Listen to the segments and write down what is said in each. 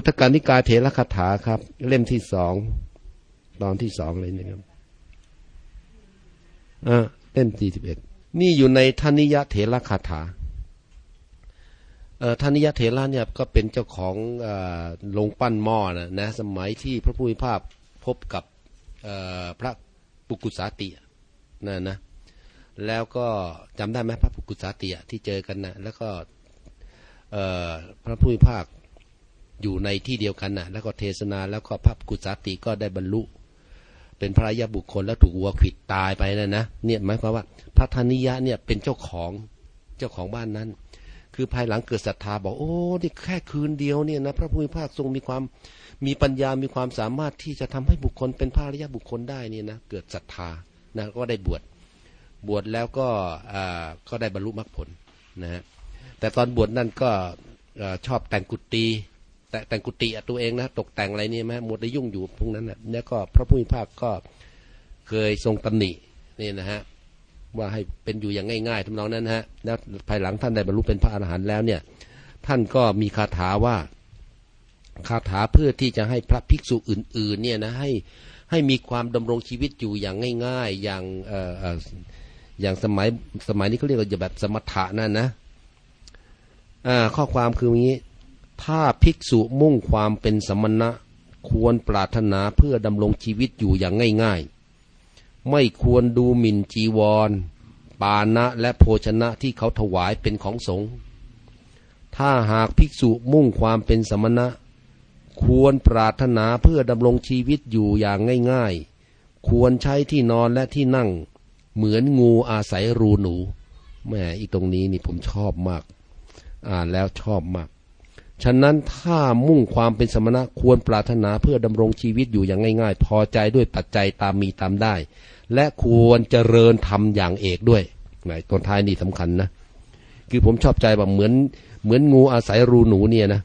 ทธกานิกายเถรคาถาครับ เล่มที่สองตอนที่สองเลยนะครับอ่าเล่มที่สิบเอ็ดนี่อยู่ในธนิยเถรคาถาเอ่อธนิยเถระเนี่ยก็เป็นเจ้าของโรงปั้นหม้อนะนะสมัยที่พระผู้มีภาพพบกับพระปุกุสาตินะนะแล้วก็จำได้ไหมพระปุกุสาติที่เจอกันนะแล้วก็พระผู้มีภาค อยู่ในที่เดียวกันนะแล้วก็เทศนาแล้วก็พระกุสาติก็ได้บรรลุ เป็นพระยาบุคคลแล้วถูกวัวขิดตายไปนะนะเนี่ยหมายความว่า พระธนิยะเนี่ยเป็นเจ้าของเจ้าของบ้านนั้น คือภายหลังเกิดศรัทธาบอกโอ้นี่แค่คืนเดียวเนี่ยนะพระผู้มีภาคทรงมีความมีปัญญามีความสามารถที่จะทำให้บุคคลเป็นพระริยบุคคลได้เนี่ยนะเกิดศรัทธานะก็ได้บวชบวชแล้วก็ก็ได้บรรลุมรรคผลนะฮะแต่ตอนบวชนั่นก็ชอบแต่งกุฏิ แต่แต่งกุฏิตัวเองนะตกแต่งอะไรนี่ไหมหมดได้ยุ่งอยู่พวกนั้นนะแล้วก็พระผู้มีภาคก็เคยทรงตำหนินี่นะฮะว่าให้เป็นอยู่อย่างง่ายๆทำนองนั้นฮะแล้วภายหลังท่านได้บรรลุเป็นพระอรหันต์แล้วเนี่ย ท่านก็มีคาถาว่าคาถาเพื่อที่จะให้พระภิกษุอื่น ๆ เนี่ยนะให้ให้มีความดำรงชีวิตอยู่อย่างง่าย ๆ อย่างเอ่ออย่างสมัยสมัยนี้เขาเรียกว่าแบบสมถะนั่นนะอ่าข้อความคืออย่างนี้ ถ้าภิกษุมุ่งความเป็นสมณะ ควรปรารถนาเพื่อดำรงชีวิตอยู่อย่างง่ายๆ ไม่ควรดูหมิ่นจีวร ปานะและโภชนะที่เขาถวายเป็นของสงฆ์ถ้าหากภิกษุมุ่งความเป็นสมณะ ควรปรารถนาเพื่อดำรงชีวิตอยู่อย่างง่ายๆ ควรใช้ที่นอนและที่นั่ง เหมือนงูอาศัยรูหนูแม่อีตรงนี้นี่ผมชอบมาก อ่านแล้วชอบมาก ฉะนั้นถ้ามุ่งความเป็นสมณะควรปรารถนาเพื่อดำรงชีวิตอยู่อย่างง่าย ๆ พอใจด้วยปัจจัยตามมีตามได้ และควรเจริญทำอย่างเอกด้วยไหนตอนท้ายนี่สำคัญนะ คือผมชอบใจแบบเหมือนเหมือนงูอาศัยรูหนูเนี่ยนะ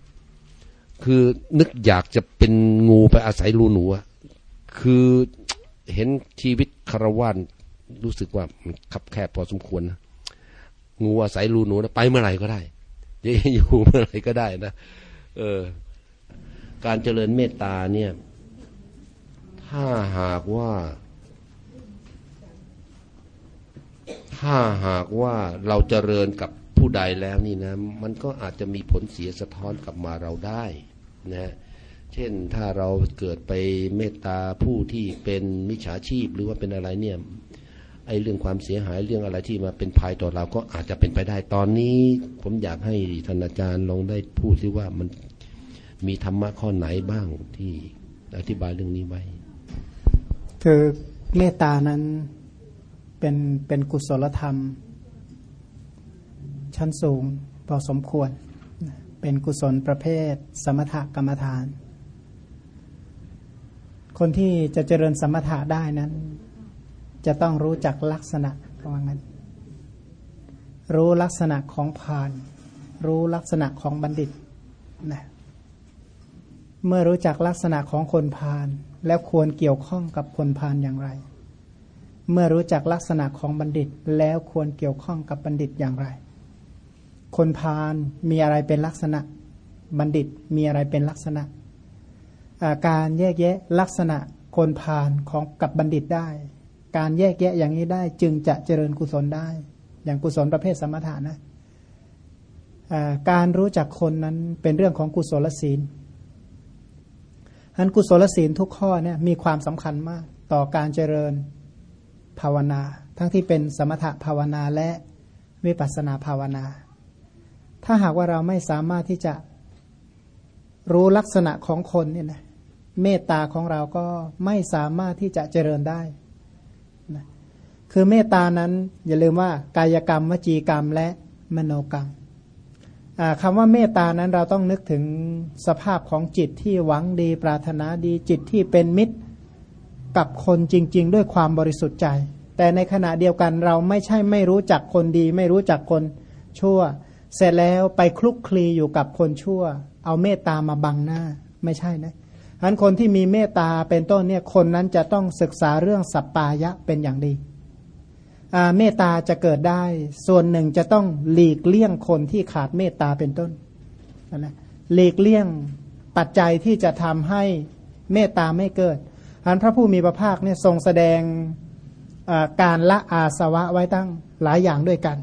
คือนึกอยากจะเป็นงูไปอาศัยรูหนูอะคือเห็นชีวิตคารวานรู้สึกว่ามันคับแคบพอสมควรนะงูอาศัยรูหนูนะไปเมื่อไหร่ก็ได้ จะอยู่เมื่อไหร่ก็ได้นะเออ การเจริญเมตตาเนี่ย ถ้าหากว่า ถ้าหากว่าเราเจริญกับผู้ใดแล้วนี่นะ มันก็อาจจะมีผลเสียสะท้อนกลับมาเราได้นะเช่นถ้าเราเกิดไปเมตตาผู้ที่เป็นมิจฉาชีพหรือว่าเป็นอะไรเนี่ย ไอ้เรื่องความเสียหายเรื่องอะไรที่มาเป็นภัยต่อเราก็อาจจะเป็นไปได้ ตอนนี้ผมอยากให้ท่านอาจารย์ลองได้พูดซิว่ามันมีธรรมะข้อไหนบ้างที่อธิบายเรื่องนี้ไว้คือเมตตานั้นเป็นเป็นกุศลธรรม ชั้นสูงพอสมควร เป็นกุศลประเภท สมถกรรมฐาน คนที่จะเจริญสมถะได้นั้น จะต้องรู้จักลักษณะคำว่างั้น รู้ลักษณะของผาน รู้ลักษณะของบัณฑิตนะเมื่อรู้จักลักษณะของคนพาลแล้วควรเกี่ยวข้องกับคนพาลอย่างไร เมื่อรู้จักลักษณะของบัณฑิต แล้วควรเกี่ยวข้องกับบัณฑิตอย่างไร คนพาลมีอะไรเป็นลักษณะ บัณฑิตมีอะไรเป็นลักษณะการแยกแยะลักษณะคนพาลของกับบัณฑิตได้ การแยกแยะอย่างนี้ได้ จึงจะเจริญกุศลได้ อย่างกุศลประเภทสมถะนะการรู้จักคนนั้นเป็นเรื่องของกุศลศีลอันกุศลศีลทุกข้อเนี่ยมีความสำคัญมากต่อการเจริญภาวนา ทั้งที่เป็นสมถะภาวนาและวิปัสสนาภาวนา ถ้าหากว่าเราไม่สามารถที่จะรู้ลักษณะของคนเนี่ยนะเมตตาของเราก็ไม่สามารถที่จะเจริญได้ คือเมตตานั้นอย่าลืมว่ากายกรรมวจีกรรมและมโนกรรมคำว่าเมตตานั้นเราต้องนึกถึงสภาพของจิตที่หวังดีปรารถนาดีจิตที่เป็นมิตรกับคนจริง ๆ ด้วยความบริสุทธิ์ใจ แต่ในขณะเดียวกันเราไม่ใช่ไม่รู้จักคนดี ไม่รู้จักคนชั่ว เสร็จแล้วไปคลุกคลีอยู่กับคนชั่ว เอาเมตตามาบังหน้าไม่ใช่นะฉะนั้นคนที่มีเมตตาเป็นต้นเนี่ยคนนั้นจะต้องศึกษาเรื่องสัปปายะเป็นอย่างดี เมตตาจะเกิดได้ ส่วนหนึ่งจะต้องหลีกเลี่ยงคนที่ขาดเมตตาเป็นต้นนะหลีกเลี่ยงปัจจัยที่จะทำให้เมตตาไม่เกิดอันพระผู้มีพระภาคเนี่ยทรงแสดงการละอาสวะไว้ตั้งหลายอย่างด้วยกัน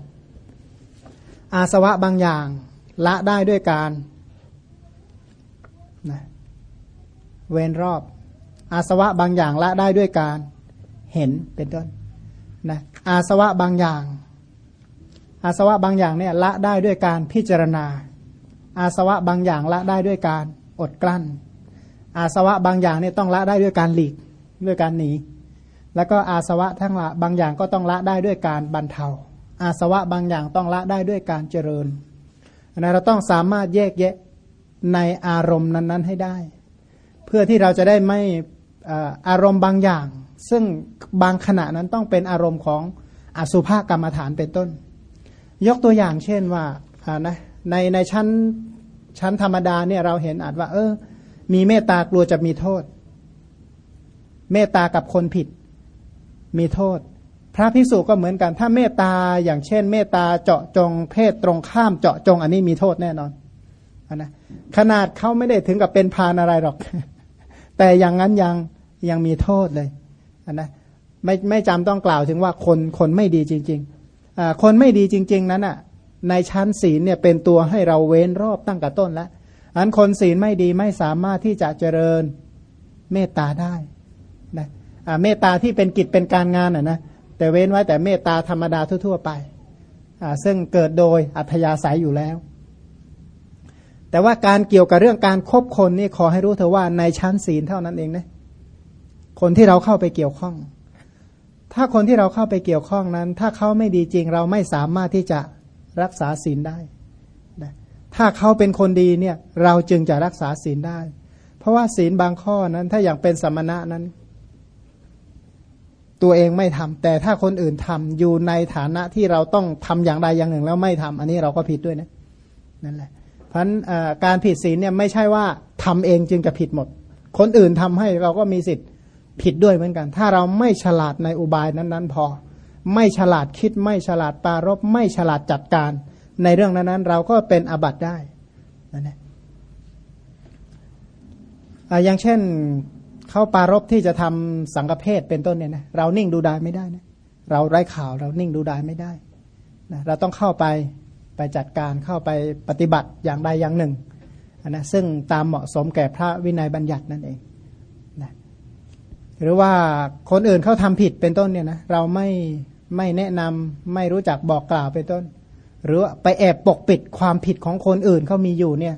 อาสวะบางอย่างละได้ด้วยการนะเว้นรอบ อาสวะบางอย่างละได้ด้วยการเห็นเป็นต้น นะอาสวะบางอย่าง อาสวะบางอย่างเนี่ยละได้ด้วยการพิจารณา อาสวะบางอย่างละได้ด้วยการอดกลั้น อาสวะบางอย่างเนี่ยต้องละได้ด้วยการหลีกด้วยการหนี แล้วก็อาสวะทั้งละบางอย่างก็ต้องละได้ด้วยการบรรเทา อาสวะบางอย่างต้องละได้ด้วยการเจริญนะเราต้องสามารถแยกแยะในอารมณ์นั้น ๆ ให้ได้ เพื่อที่เราจะได้ไม่อารมณ์บางอย่าง ซึ่งบางขณะนั้นต้องเป็นอารมณ์ของอสุภกรรมฐานเป็นต้น ยกตัวอย่างเช่นว่านะในในชั้นชั้นธรรมดาเนี่ยเราเห็นอาจว่า เออ มีเมตตากลัวจะมีโทษ เมตตากับคนผิด มีโทษ พระพิสุก็เหมือนกัน ถ้าเมตตาอย่างเช่น เมตตาเจาะจงเพศตรงข้ามเจาะจง อันนี้มีโทษแน่นอนนะขนาดเขาไม่ได้ถึงกับเป็นพานอะไรหรอก แต่อย่างนั้นยังยังมีโทษเลย นะไม่ไม่จำต้องกล่าวถึงว่าคนคนไม่ดีจริงๆคนไม่ดีจริง ๆ นั้นอะในชั้นศีลเนี่ยเป็นตัวให้เราเว้นรอบตั้งแต่ต้นแล้วอันคนศีลไม่ดีไม่สามารถที่จะเจริญเมตตาได้นะเมตตาที่เป็นกิจเป็นการงานอะนะแต่เว้นไว้แต่เมตตาธรรมดาทั่ว ๆ ไปซึ่งเกิดโดยอัธยาศัยอยู่แล้ว แต่ว่าการเกี่ยวกับเรื่องการครบคนนี่ขอให้รู้เถอว่าในชั้นศีลเท่านั้นเองนะ คนที่เราเข้าไปเกี่ยวข้อง ถ้าคนที่เราเข้าไปเกี่ยวข้องนั้น ถ้าเขาไม่ดีจริงเราไม่สามารถที่จะรักษาศีลได้ถ้าเขาเป็นคนดีเนี่ยเราจึงจะรักษาศีลได้ เพราะว่าศีลบางข้อนั้น ถ้าอย่างเป็นสมณะนั้น ตัวเองไม่ทำแต่ถ้าคนอื่นทำอยู่ในฐานะที่เราต้องทำอย่างใดอย่างหนึ่งแล้วไม่ทำอันนี้เราก็ผิดด้วยนะนั่นแหละเพราะฉะนั้นการผิดศีลเนี่ยไม่ใช่ว่าทำเองจึงจะผิดหมด คนอื่นทำให้เราก็มีสิทธิ์ ผิดด้วยเหมือนกัน ถ้าเราไม่ฉลาดในอุบายนั้น ๆ พอ ไม่ฉลาดคิดไม่ฉลาดปารบไม่ฉลาดจัดการ ในเรื่องนั้นๆ เราก็เป็นอบัตได้นั่นแหละอย่างเช่นเขาปารบที่จะทำสังฆเพศเป็นต้นเนี่ยนะเรานิ่งดูดายไม่ได้นะเราไร้ข่าวเรานิ่งดูดายไม่ได้นะเราต้องเข้าไปไปจัดการเข้าไปปฏิบัติอย่างใดอย่างหนึ่งนะซึ่งตามเหมาะสมแก่พระวินัยบัญญัตินั่นเอง หรือว่าคนอื่นเขาทำผิดเป็นต้นเนี่ยนะเราไม่ไม่แนะนำไม่รู้จักบอกกล่าวเป็นต้น หรือไปแอบปกปิดความผิดของคนอื่นเขามีอยู่เนี่ย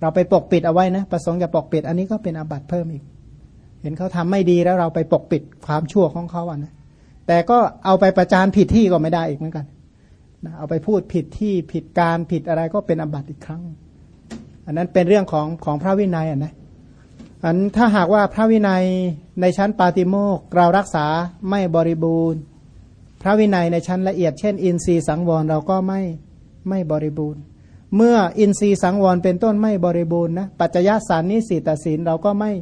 เราไปปกปิดเอาไว้นะประสงค์จะปกปิด อันนี้ก็เป็นอาบัติเพิ่มอีก เห็นเขาทำไม่ดีแล้วเราไปปกปิดความชั่วของเขาอะนะแต่ก็เอาไปประจานผิดที่ก็ไม่ได้อีกเหมือนกันนะเอาไปพูดผิดที่ผิดการผิดอะไรก็เป็นอบัติอีกครั้ง อันนั้นเป็นเรื่องของของพระวินัยอะนะ อันถ้าหากว่าพระวินัยในชั้นปาติโมกเรารักษาไม่บริบูรณ์ พระวินัยในชั้นละเอียดเช่น อินทรีย์สังวรเราก็ไม่ไม่บริบูรณ์ เมื่ออินทรีย์สังวรเป็นต้นไม่บริบูรณ์นะปัจจยสารนิสิตศีลเราก็ไม่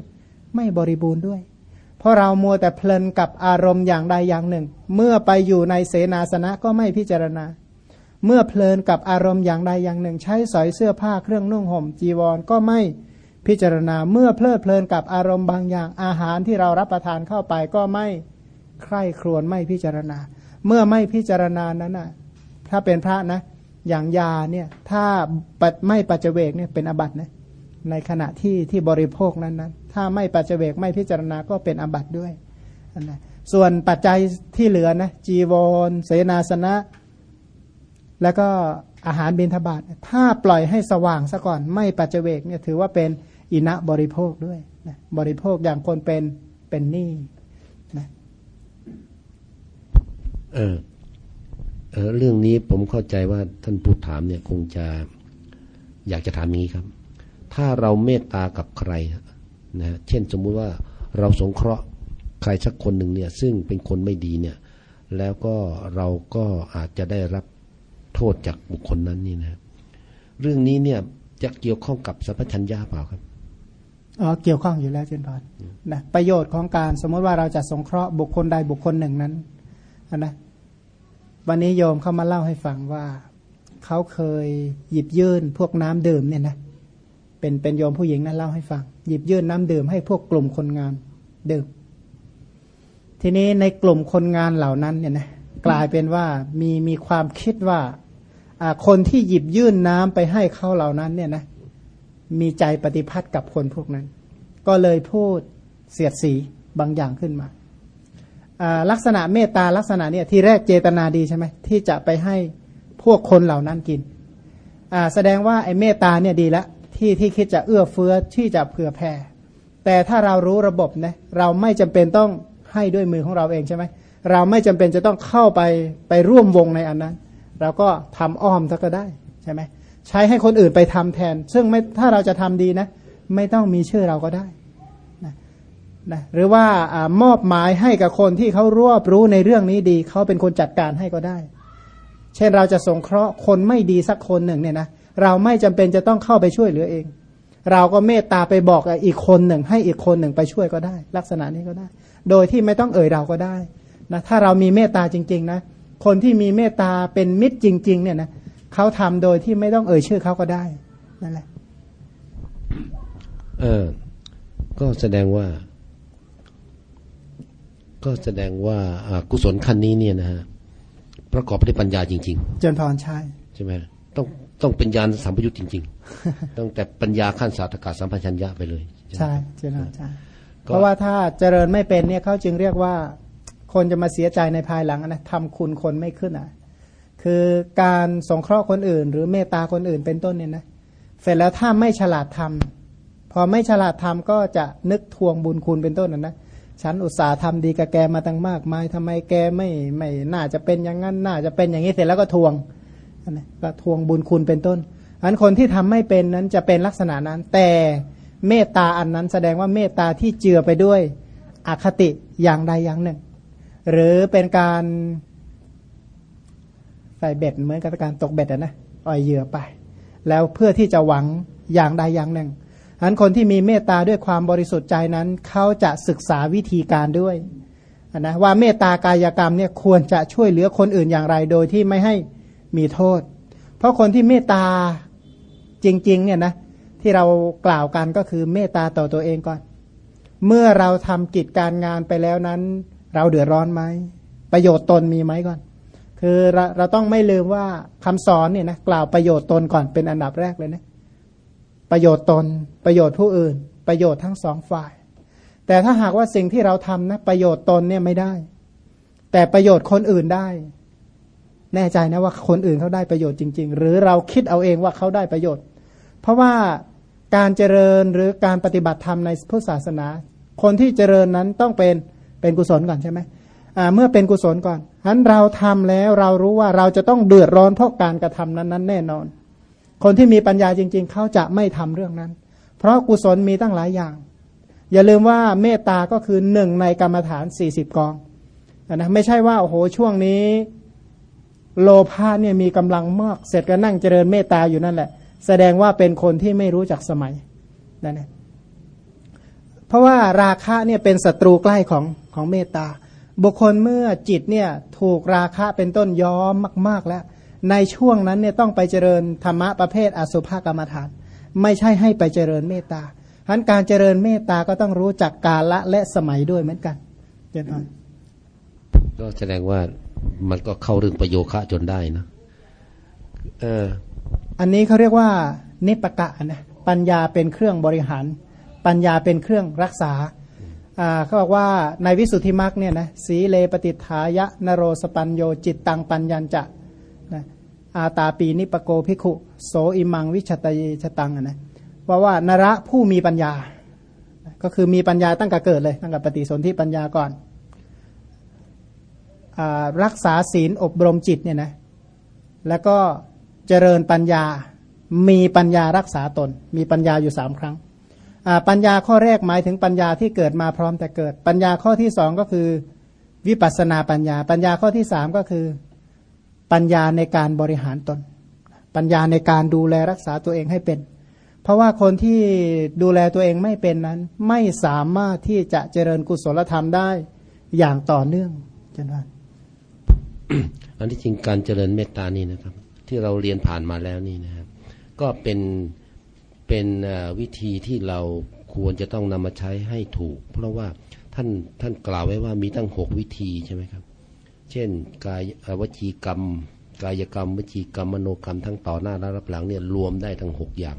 ไม่บริบูรณ์ด้วย เพราะเรามัวแต่เพลินกับอารมณ์อย่างใดอย่างหนึ่ง เมื่อไปอยู่ในเสนาสนะก็ไม่พิจารณา เมื่อเพลินกับอารมณ์อย่างใดอย่างหนึ่ง ใช้สอยเสื้อผ้าเครื่องนุ่งห่มจีวรก็ไม่ พิจารณาเมื่อเพลิดเพลินกับอารมณ์บางอย่างอาหารที่เรารับประทานเข้าไปก็ไม่ใคร่ครวญไม่พิจารณา เมื่อไม่พิจารณานั้นนะถ้าเป็นพระนะอย่างยาเนี่ยถ้าไม่ปัจเจกเนี่ยเป็นอบัตนะในขณะที่ที่บริโภคนั้นนั้นถ้าไม่ปัจเจกไม่พิจารณาก็เป็นอบัตด้วยนะส่วนปัจจัยที่เหลือนะจีวร เสนาสนะ แล้วก็ อาหารบิณฑบาตถ้าปล่อยให้สว่างซะก่อนไม่ปัจเจกเนี่ยถือว่าเป็นอินะบริโภคด้วยนะบริโภคอย่างคนเป็นเป็นหนี้นะเออเออเรื่องนี้ผมเข้าใจว่าท่านผู้ถามเนี่ยคงจะอยากจะถามนี้ครับ ถ้าเราเมตตากับใครนะเช่นสมมุติว่าเราสงเคราะห์ใครสักคนหนึ่งเนี่ย ซึ่งเป็นคนไม่ดีเนี่ย แล้วก็เราก็อาจจะได้รับ โทษจากบุคคลนั้นนี่นะเรื่องนี้เนี่ยจะเกี่ยวข้องกับสัพพัญญาเปล่าครับอ๋อเกี่ยวข้องอยู่แล้วเจนพานนะประโยชน์ของการสมมติว่าเราจะสงเคราะห์บุคคลใดบุคคลหนึ่งนั้นนะวันนี้โยมเข้ามาเล่าให้ฟังว่าเขาเคยหยิบยื่นพวกน้ำดื่มเนี่ยนะเป็นเป็นโยมผู้หญิงนะเล่าให้ฟัง หยิบยื่นน้ำดื่มให้พวกกลุ่มคนงานดื่ม ทีนี้ในกลุ่มคนงานเหล่านั้นเนี่ยนะกลายเป็นว่ามีมีความคิดว่า คนที่หยิบยื่นน้ำไปให้เขาเหล่านั้นเนี่ยนะมีใจปฏิพัติกับคนพวกนั้น ก็เลยพูดเสียดสีบางอย่างขึ้นมา ลักษณะเมตตาลักษณะเนี่ยที่แรกเจตนาดีใช่ไหมที่จะไปให้พวกคนเหล่านั้นกิน แสดงว่าไอ้เมตตาเนี่ยดีล้วที่ที่คิดจะเอื้อเฟื้อที่จะเผื่อแผ่แต่ถ้าเรารู้ระบบนะเราไม่จำเป็นต้องให้ด้วยมือของเราเองใช่ไหมเราไม่จำเป็นจะต้องเข้าไปไปร่วมวงในอันนั้น เราก็ทำอ้อมซะก็ได้ใช่ไหมใช้ให้คนอื่นไปทำแทน ซึ่งไม่ถ้าเราจะทำดีนะ ไม่ต้องมีชื่อเราก็ได้นะนะหรือว่าอมอบหมายให้กับคนที่เขารวบรู้ในเรื่องนี้ดี เขาเป็นคนจัดการให้ก็ได้ เช่นเราจะสงเคราะห์คนไม่ดีสักคนหนึ่งเนี่ยนะเราไม่จำเป็นจะต้องเข้าไปช่วยเหลือเอง เราก็เมตตาไปบอกอีกคนหนึ่ง ให้อีกคนหนึ่งไปช่วยก็ได้ ลักษณะนี้ก็ได้ โดยที่ไม่ต้องเอ่ยเราก็ได้นะถ้าเรามีเมตตาจริง ๆ นะ คนที่มีเมตตาเป็นมิตรจริง ๆ เนี่ยนะเขาทำโดยที่ไม่ต้องเอ่ยชื่อเขาก็ได้นั่นแหละเออก็แสดงว่า ก็แสดงว่ากุศลขั้นนี้เนี่ยนะฮะประกอบด้วยปัญญาจริง ๆ เจนพรใช่ใช่ไหมต้องต้องเป็นญาณสัมปยุตจริง ๆต้องแต่ปัญญาขั้นสาธกาสัมพันญะไปเลย ใช่เจนพรใช่เพราะว่าถ้าเจริญไม่เป็นเนี่ยเขาจึงเรียกว่า คนจะมาเสียใจในภายหลังนะทำคุณคนไม่ขึ้นอะ คือการสงเคราะห์คนอื่น หรือเมตตาคนอื่นเป็นต้นเนี่ยนะ เสร็จแล้วถ้าไม่ฉลาดทำพอไม่ฉลาดทำก็จะนึกทวงบุญคุณเป็นต้นนะนะฉันอุตส่าห์ทำดีกับแกมาตั้งมากมายทำไมแกไม่ไม่น่าจะเป็นอย่างนั้นน่าจะเป็นอย่างนี้เสร็จแล้วก็ทวงนะก็ทวงบุญคุณเป็นต้นอันคนที่ทำไม่เป็นนั้นจะเป็นลักษณะนั้น แต่เมตตาอันนั้นแสดงว่าเมตตาที่เจือไปด้วยอคติอย่างใดอย่างหนึ่ง หรือเป็นการใส่เบ็ดเหมือนกับการตกเบ็ดนะอ่อยเหยื่อไป แล้วเพื่อที่จะหวังอย่างใดอย่างหนึ่งฉะนั้นคนที่มีเมตตาด้วยความบริสุทธิ์ใจนั้น เขาจะศึกษาวิธีการด้วยนะว่าเมตตากายกรรมเนี่ยควรจะช่วยเหลือคนอื่นอย่างไรโดยที่ไม่ให้มีโทษ เพราะคนที่เมตตาจริงๆเนี่ยนะที่เรากล่าวกันก็คือเมตตาต่อตัวเองก่อน เมื่อเราทำกิจการงานไปแล้วนั้น เราเดือดร้อนไหม ประโยชน์ตนมีไหมก่อน คือเราเราต้องไม่ลืมว่าคำสอนเนี่ยนะกล่าวประโยชน์ตนก่อนเป็นอันดับแรกเลยนะประโยชน์ตน ประโยชน์ผู้อื่น ประโยชน์ทั้งสองฝ่าย แต่ถ้าหากว่าสิ่งที่เราทำนะประโยชน์ตนเนี่ยไม่ได้ แต่ประโยชน์คนอื่นได้ แน่ใจนะว่าคนอื่นเขาได้ประโยชน์จริง ๆ หรือเราคิดเอาเองว่าเขาได้ประโยชน์ เพราะว่าการเจริญหรือการปฏิบัติธรรมในพุทธศาสนา คนที่เจริญนั้นต้องเป็น เป็นกุศลก่อนใช่ไหมเมื่อเป็นกุศลก่อนฉะนั้นเราทำแล้วเรารู้ว่าเราจะต้องเดือดร้อนเพราะการกระทำนั้นๆ แน่นอน คนที่มีปัญญาจริง ๆ เขาจะไม่ทำเรื่องนั้น เพราะกุศลมีตั้งหลายอย่าง อย่าลืมว่าเมตตาก็คือหนึ่งในกรรมฐานสี่สิบกองนะไม่ใช่ว่าโอ้โหช่วงนี้ โลภะเนี่ยมีกำลังมาก เสร็จก็นั่งเจริญเมตตาอยู่นั่นแหละ แสดงว่าเป็นคนที่ไม่รู้จักสมัยนั่นเองเพราะว่าราคะเนี่ยเป็นศัตรูใกล้ของ ของเมตตา บุคคลเมื่อจิตเนี่ยถูกราคะเป็นต้นย้อมมาก ๆแล้ว ในช่วงนั้นเนี่ยต้องไปเจริญธรรมะประเภทอสุภกรรมฐาน ไม่ใช่ให้ไปเจริญเมตตาฉะนั้นการเจริญเมตตาก็ต้องรู้จักกาละและสมัยด้วยเหมือนกันเจนอนก็แสดงว่ามันก็เข้าเรื่องประโยคะจนได้นะเอออันนี้เขาเรียกว่านิปกะนะปัญญาเป็นเครื่องบริหาร ปัญญาเป็นเครื่องรักษา เขาบอกว่าในวิสุทธิมรรคเนี่ยนะสีเลปฏิทายะนโรสปัญโยจิตตังปัญญัญจะนะอาตาปีนิปโกภิกขุโสอิมังวิชตยชตังนะว่าว่านระผู้มีปัญญา ก็คือมีปัญญาตั้งแต่เกิดเลย ตั้งแต่ปฏิสนธิปัญญาก่อนอรักษาศีลอบรมจิตเนี่ยนะแล้วก็เจริญปัญญามีปัญญารักษาตน มีปัญญาอยู่สามครั้ง ปัญญาข้อแรกหมายถึงปัญญาที่เกิดมาพร้อมแต่เกิด ปัญญาข้อที่สองก็คือ วิปัสนาปัญญา ปัญญาข้อที่สามก็คือ ปัญญาในการบริหารตน ปัญญาในการดูแลรักษาตัวเองให้เป็น เพราะว่าคนที่ดูแลตัวเองไม่เป็นนั้น ไม่สามารถที่จะเจริญกุศลธรรมได้อย่างต่อเนื่องจันวันอันที่จริงการเจริญเมตตานี่นะครับ ที่เราเรียนผ่านมาแล้วนี่นะครับ ก็เป็น เป็นวิธีที่เราควรจะต้องนำมาใช้ให้ถูก เพราะว่าท่านท่านกล่าวไว้ว่ามีตั้งหกวิธีใช่ไหมครับ เช่นกายวจีกรรม กายกรรมวจีกรรมมโนกรรมทั้งต่อหน้าและรับหลังเนี่ยรวมได้ทั้งหกอย่าง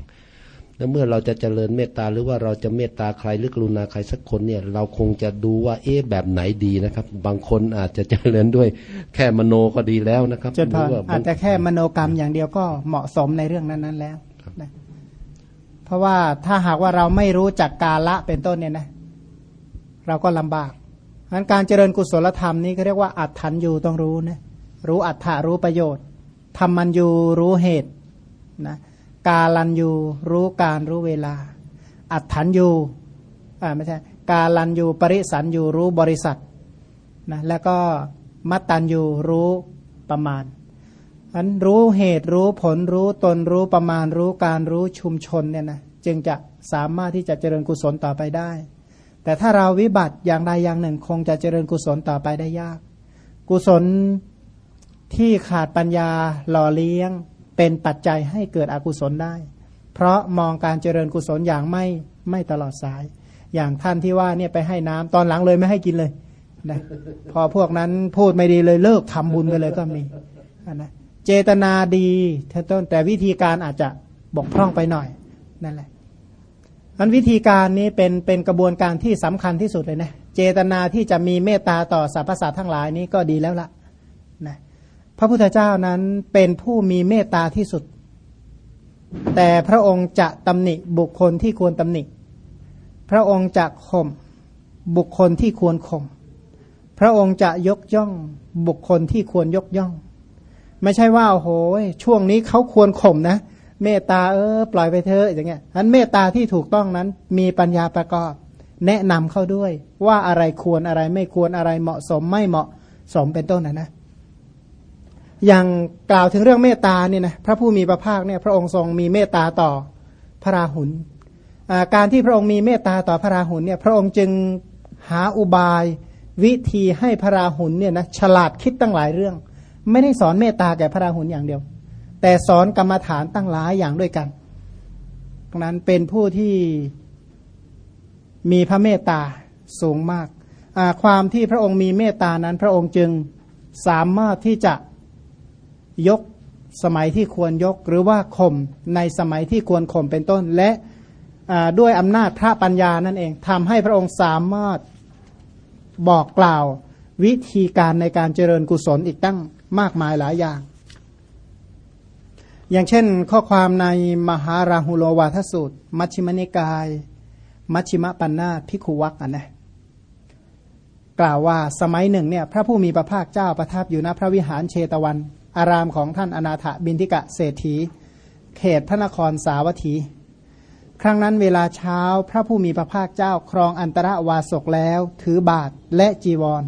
แล้วเมื่อเราจะเจริญเมตตาหรือว่าเราจะเมตตาใครหรือกรุณาใครสักคนเนี่ยเราคงจะดูว่าเอ๊ะแบบไหนดีนะครับ บางคนอาจจะเจริญด้วยแค่มโนก็ดีแล้วนะครับจนพออาจจะแค่มโนกรรมอย่างเดียวก็เหมาะสมในเรื่องนั้นๆแล้วนะ เพราะว่าถ้าหากว่าเราไม่รู้จักกาละเป็นต้นเนี่ยนะ เราก็ลำบากงั้นการเจริญกุศลธรรมนี้เขาเรียกว่าอัตถันยูต้องรู้นะรู้อัตถารู้ประโยชน์ทำมันยูรู้เหตุนะกาลันยูรู้การรู้เวลา อัตถันยูอ่าไม่ใช่กาลันยูปริสันยูรู้บริษัทนะแล้วก็มัตตันยูรู้ประมาณ อันรู้เหตุรู้ผลรู้ตนรู้ประมาณรู้การรู้ชุมชนเนี่ยนะจึงจะสามารถที่จะเจริญกุศลต่อไปได้ แต่ถ้าเราวิบัติอย่างใดอย่างหนึ่ง คงจะเจริญกุศลต่อไปได้ยาก กุศลที่ขาดปัญญาหล่อเลี้ยง เป็นปัจจัยให้เกิดอกุศลได้ เพราะมองการเจริญกุศลอย่างไม่ไม่ตลอดสาย อย่างท่านที่ว่าเนี่ยไปให้น้ำตอนหลังเลยไม่ให้กินเลยนะพอพวกนั้นพูดไม่ดีเลยเลิกทำบุญไปเลยก็มีนะ เจตนาดีต้นแต่วิธีการอาจจะบกพร่องไปหน่อยนั่นแหละมันวิธีการนี้เป็นเป็นกระบวนการที่สำคัญที่สุดเลยนะเจตนาที่จะมีเมตตาต่อสรรพสัตว์ทั้งหลายนี้ก็ดีแล้วละนะพระพุทธเจ้านั้นเป็นผู้มีเมตตาที่สุด แต่พระองค์จะตำหนิบุคคลที่ควรตำหนิ พระองค์จะข่มบุคคลที่ควรข่มพระองค์จะยกย่องบุคคลที่ควรยกย่อง ไม่ใช่ว่าโอ้โหช่วงนี้เขาควรข่มนะ เมตตาเออปล่อยไปเถอะอย่างเงี้ยนั้นเมตตาที่ถูกต้องนั้นมีปัญญาประกอบ แนะนำเข้าด้วย ว่าอะไรควรอะไรไม่ควรอะไรเหมาะสมไม่เหมาะสมเป็นต้นนะนะอย่างกล่าวถึงเรื่องเมตตาเนี่ยนะพระผู้มีพระภาคเนี่ยพระองค์ทรงมีเมตตาต่อพระราหุลการที่พระองค์มีเมตตาต่อพระราหุลเนี่ยพระองค์จึงหาอุบายวิธีให้พระราหุลเนี่ยนะฉลาดคิดตั้งหลายเรื่อง ไม่ได้สอนเมตตาแก่พระราหุลอย่างเดียว แต่สอนกรรมฐานตั้งหลายอย่างด้วยกันดังนั้นเป็นผู้ที่มีพระเมตตาสูงมาก ความที่พระองค์มีเมตตานั้น พระองค์จึงสามารถที่จะยกสมัยที่ควรยกหรือว่าข่มในสมัยที่ควรข่มเป็นต้น และด้วยอำนาจพระปัญญานั่นเองทำให้พระองค์สามารถบอกกล่าววิธีการในการเจริญกุศลอีกตั้ง มากมายหลายอย่าง อย่างเช่นข้อความในมหาราหุโลวาทสูตร มัชฌิมนิกาย มัชฌิมปัญนาพิคุวักอันนะกล่าวว่าสมัยหนึ่งเนี่ยพระผู้มีพระภาคเจ้าประทับอยู่ณพระวิหารเชตวัน อารามของท่านอนาถบินทิกะเศรษฐี เขตพระนครสาวัตถี ครั้งนั้นเวลาเช้าพระผู้มีพระภาคเจ้าครองอันตรวาสกแล้ว ถือบาทและจีวร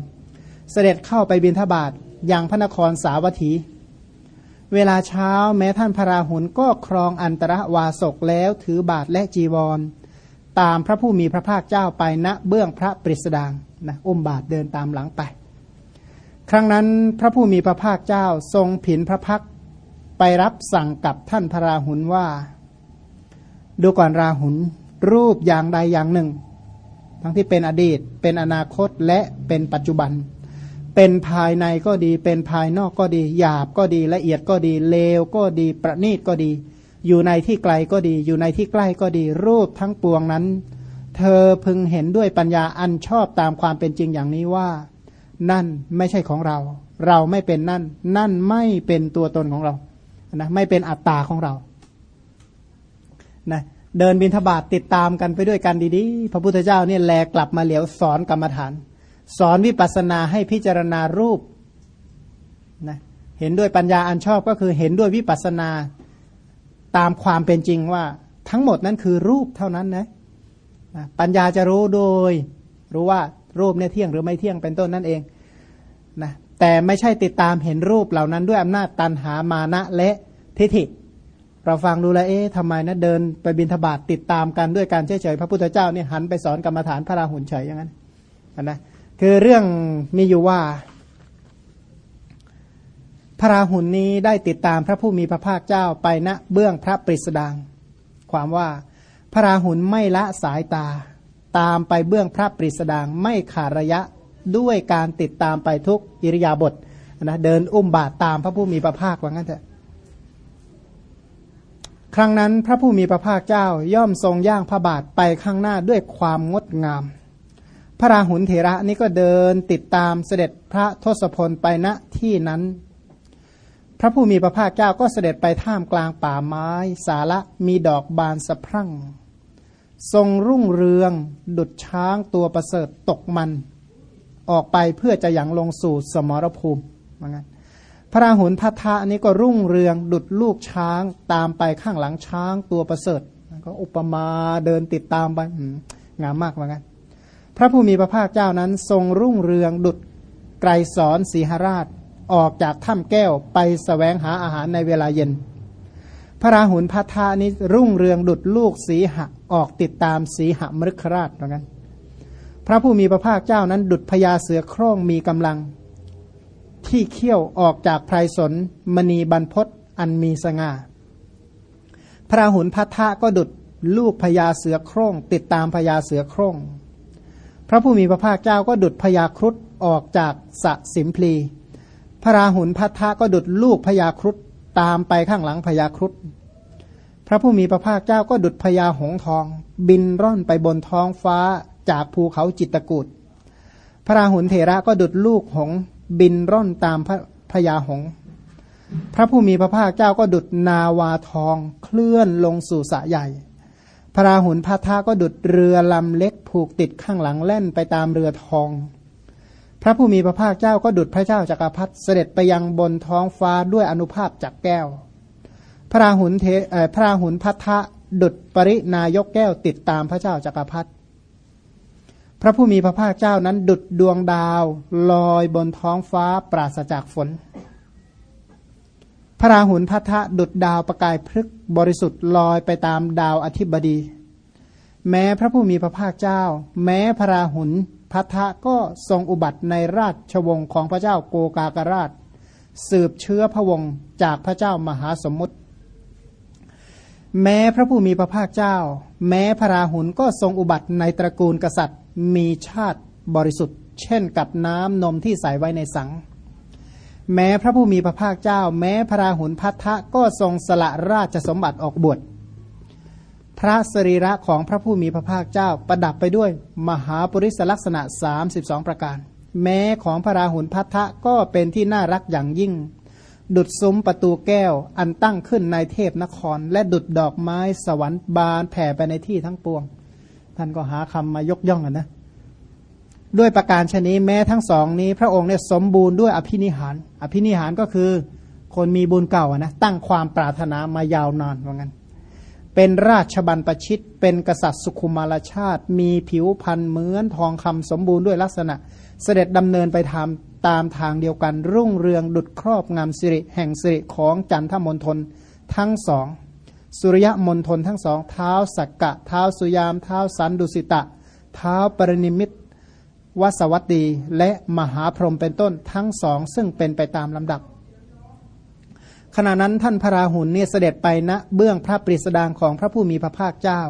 เสด็จเข้าไปบินทบาท อยังพระนครสาวัตถี เวลาเช้าแม้ท่านพระราหุลก็ครองอันตรวาสกแล้วถือบาทและจีวร ตามพระผู้มีพระภาคเจ้าไปณเบื้องพระปริสดางนะอุ้มบาทเดินตามหลังไป ครั้งนั้นพระผู้มีพระภาคเจ้าทรงผินพระพักไปรับสั่งกับท่านพระราหุลว่า ดูก่อนราหุลรูปอย่างใดอย่างหนึ่ง ทั้งที่เป็นอดีตเป็นอนาคตและเป็นปัจจุบัน เป็นภายในก็ดี เป็นภายนอกก็ดี หยาบก็ดีละเอียดก็ดีเลวก็ดีประณีตก็ดี อยู่ในที่ไกลก็ดี อยู่ในที่ใกล้ก็ดี รูปทั้งปวงนั้น เธอพึงเห็นด้วยปัญญาอันชอบตามความเป็นจริงอย่างนี้ว่า นั่นไม่ใช่ของเรา เราไม่เป็นนั่น นั่นไม่เป็นตัวตนของเรานะไม่เป็นอัตตาของเรานะเดินบินทบาทติดตามกันไปด้วยกันดีๆ พระพุทธเจ้าเนี่ยแลกลับมาเหลียวสอนกรรมฐาน สอนวิปัสสนาให้พิจารณารูปนะเห็นด้วยปัญญาอันชอบก็คือเห็นด้วยวิปัสสนาตามความเป็นจริงว่าทั้งหมดนั้นคือรูปเท่านั้นนะปัญญาจะรู้โดย รู้ว่ารูปเนี่ยเที่ยงหรือไม่เที่ยงเป็นต้นนั่นเองนะแต่ไม่ใช่ติดตามเห็นรูปเหล่านั้นด้วยอำนาจตันหามานะและทิฏฐิ เราฟังดูแลเอ๊ะทำไมนะเดินไปบินทบาทติดตามกันด้วยการเฉยๆพระพุทธเจ้าเนี่ยหันไปสอนกรรมฐานพระราหุลเฉยอย่างนั้นนะ คือเรื่องมีอยู่ว่า พระราหุลนี้ได้ติดตามพระผู้มีพระภาคเจ้าไปณเบื้องพระปริสดางความว่าพระราหุลไม่ละสายตา ตามไปเบื้องพระปริสดางไม่ขาดระยะด้วยการติดตามไปทุกอิริยาบถนะเดินอุ้มบาตรตามพระผู้มีพระภาคว่างั้นเถอะครั้งนั้นพระผู้มีพระภาคเจ้าย่อมทรงย่างพระบาทไปข้างหน้าด้วยความงดงาม พระราหุลเถระนี่ก็เดินติดตามเสด็จพระทศพลไปณที่นั้น พระผู้มีพระภาคเจ้าก็เสด็จไปท่ามกลางป่าไม้ สาระมีดอกบานสะพรั่ง ทรงรุ่งเรือง ดุดช้างตัวประเสริฐตกมัน ออกไปเพื่อจะยังลงสู่สมรภูมิว่างั้นพระราหุลพัทธะนี้ก็รุ่งเรือง ดุดลูกช้างตามไปข้างหลังช้างตัวประเสริฐก็อุปมาเดินติดตามไปงามมากเหมือนกัน ระผู้มีพระภาคเจ้านั้นทรงรุ่งเรืองดุดไกรสอนสีหราช ออกจากถ้ำแก้วไปสแสวงหาอาหารในเวลาเย็น พระราหุลพัทธานี้รุ่งเรืองดุดลูกสีหะออกติดตามสีหมฤคราชเหมือนกันพระผู้มีพระภาคเจ้านั้นดุดพญาเสือโคร่งมีกำลัง ที่เขี้ยวออกจากไพรสนมณีบรรพศอันมีสง่าพระหุนพัทธะก็ดุดลูกพญาเสือโคร่ง ติดตามพญาเสือโคร่ง พระผู้มีพระภาคเจ้าก็ดุดพญาครุฑออกจากสะสิมพลี พระราหุนพัทธะก็ดุดลูกพญาครุฑตามไปข้างหลังพญาครุฑพระผู้มีพระภาคเจ้าก็ดุดพญาหงทอง บินร่อนไปบนท้องฟ้าจากภูเขาจิตกุฏพระราหุลเถระก็ดุดลูกหงบินร่อนตามพระพญาหง พระผู้มีพระภาคเจ้าก็ดุดนาวาทองเคลื่อนลงสู่สะใหญ่ พระราหุลพัทธาก็ดุดเรือลำเล็กผูกติดข้างหลังแล่นไปตามเรือทอง พระผู้มีพระภาคเจ้าก็ดุดพระเจ้าจากักรพรรดิเสด็จไปยังบนท้องฟ้าด้วยอนุภาพจากแก้ว พระราหุลเทพระราหุลพัทธะดุดปรินายกแก้วติดตามพระเจ้าจากักรพรรดิพระผู้มีพระภาคเจ้านั้นดุดดวงดาวลอยบนท้องฟ้าปราศจากฝน พระราหุลพัทธะดุดดาวประกายพฤกบริสุทธิ์ลอยไปตามดาวอธิบดี แม้พระผู้มีพระภาคเจ้า แม้พระราหุลพัทธะก็ทรงอุบัติในราชวงศ์ของพระเจ้าโกกากราช สืบเชื้อพระวงศ์จากพระเจ้ามหาสมุทรแม้พระผู้มีพระภาคเจ้า แม้พระราหุลก็ทรงอุบัติในตระกูลกษัตริย์ มีชาติบริสุทธิ์ เช่นกับน้ำนมที่ใส่ไว้ในสัง แม้พระผู้มีพระภาคเจ้า แม้พระราหุลพัทธะก็ทรงสละราชสมบัติออกบวชพระสรีระของพระผู้มีพระภาคเจ้าประดับไปด้วยมหาปริศลักษณะ 32 ประการ แม้ของพระราหุลพัทธะก็เป็นที่น่ารักอย่างยิ่ง ดุดซุ้มประตูแก้วอันตั้งขึ้นในเทพนคร และดุดดอกไม้สวรรค์บานแผ่ไปในที่ทั้งปวง ท่านก็หาคำมายกย่องกันนะ ด้วยประการชนี้แม้ทั้งสองนี้ พระองค์เนี่ยสมบูรณ์ด้วยอภินิหาร อภินิหารก็คือคนมีบุญเก่านะตั้งความปรารถนามายาวนานว่างั้น เป็นราชบัณฑชิต เป็นกษัตริย์สุขุมารชาติ มีผิวพรรณเหมือนทองคำสมบูรณ์ด้วยลักษณะ เสด็จดำเนินไปทำตามทางเดียวกัน รุ่งเรืองดุดครอบงามสิริแห่งสิริของจันทมณฑลทั้งสอง สุริยมณฑลทั้งสอง เท้าสักกะ เท้าสุยาม เท้าสันดุสิตะ เท้าปรินิมิต วสวัตดีและมหาพรหมเป็นต้นทั้งสอง ซึ่งเป็นไปตามลำดับ ขณะนั้นท่านพระราหุลเนี่ยเสด็จไปณนะเบื้องพระปริสดางของพระผู้มีพระภาคเจ้า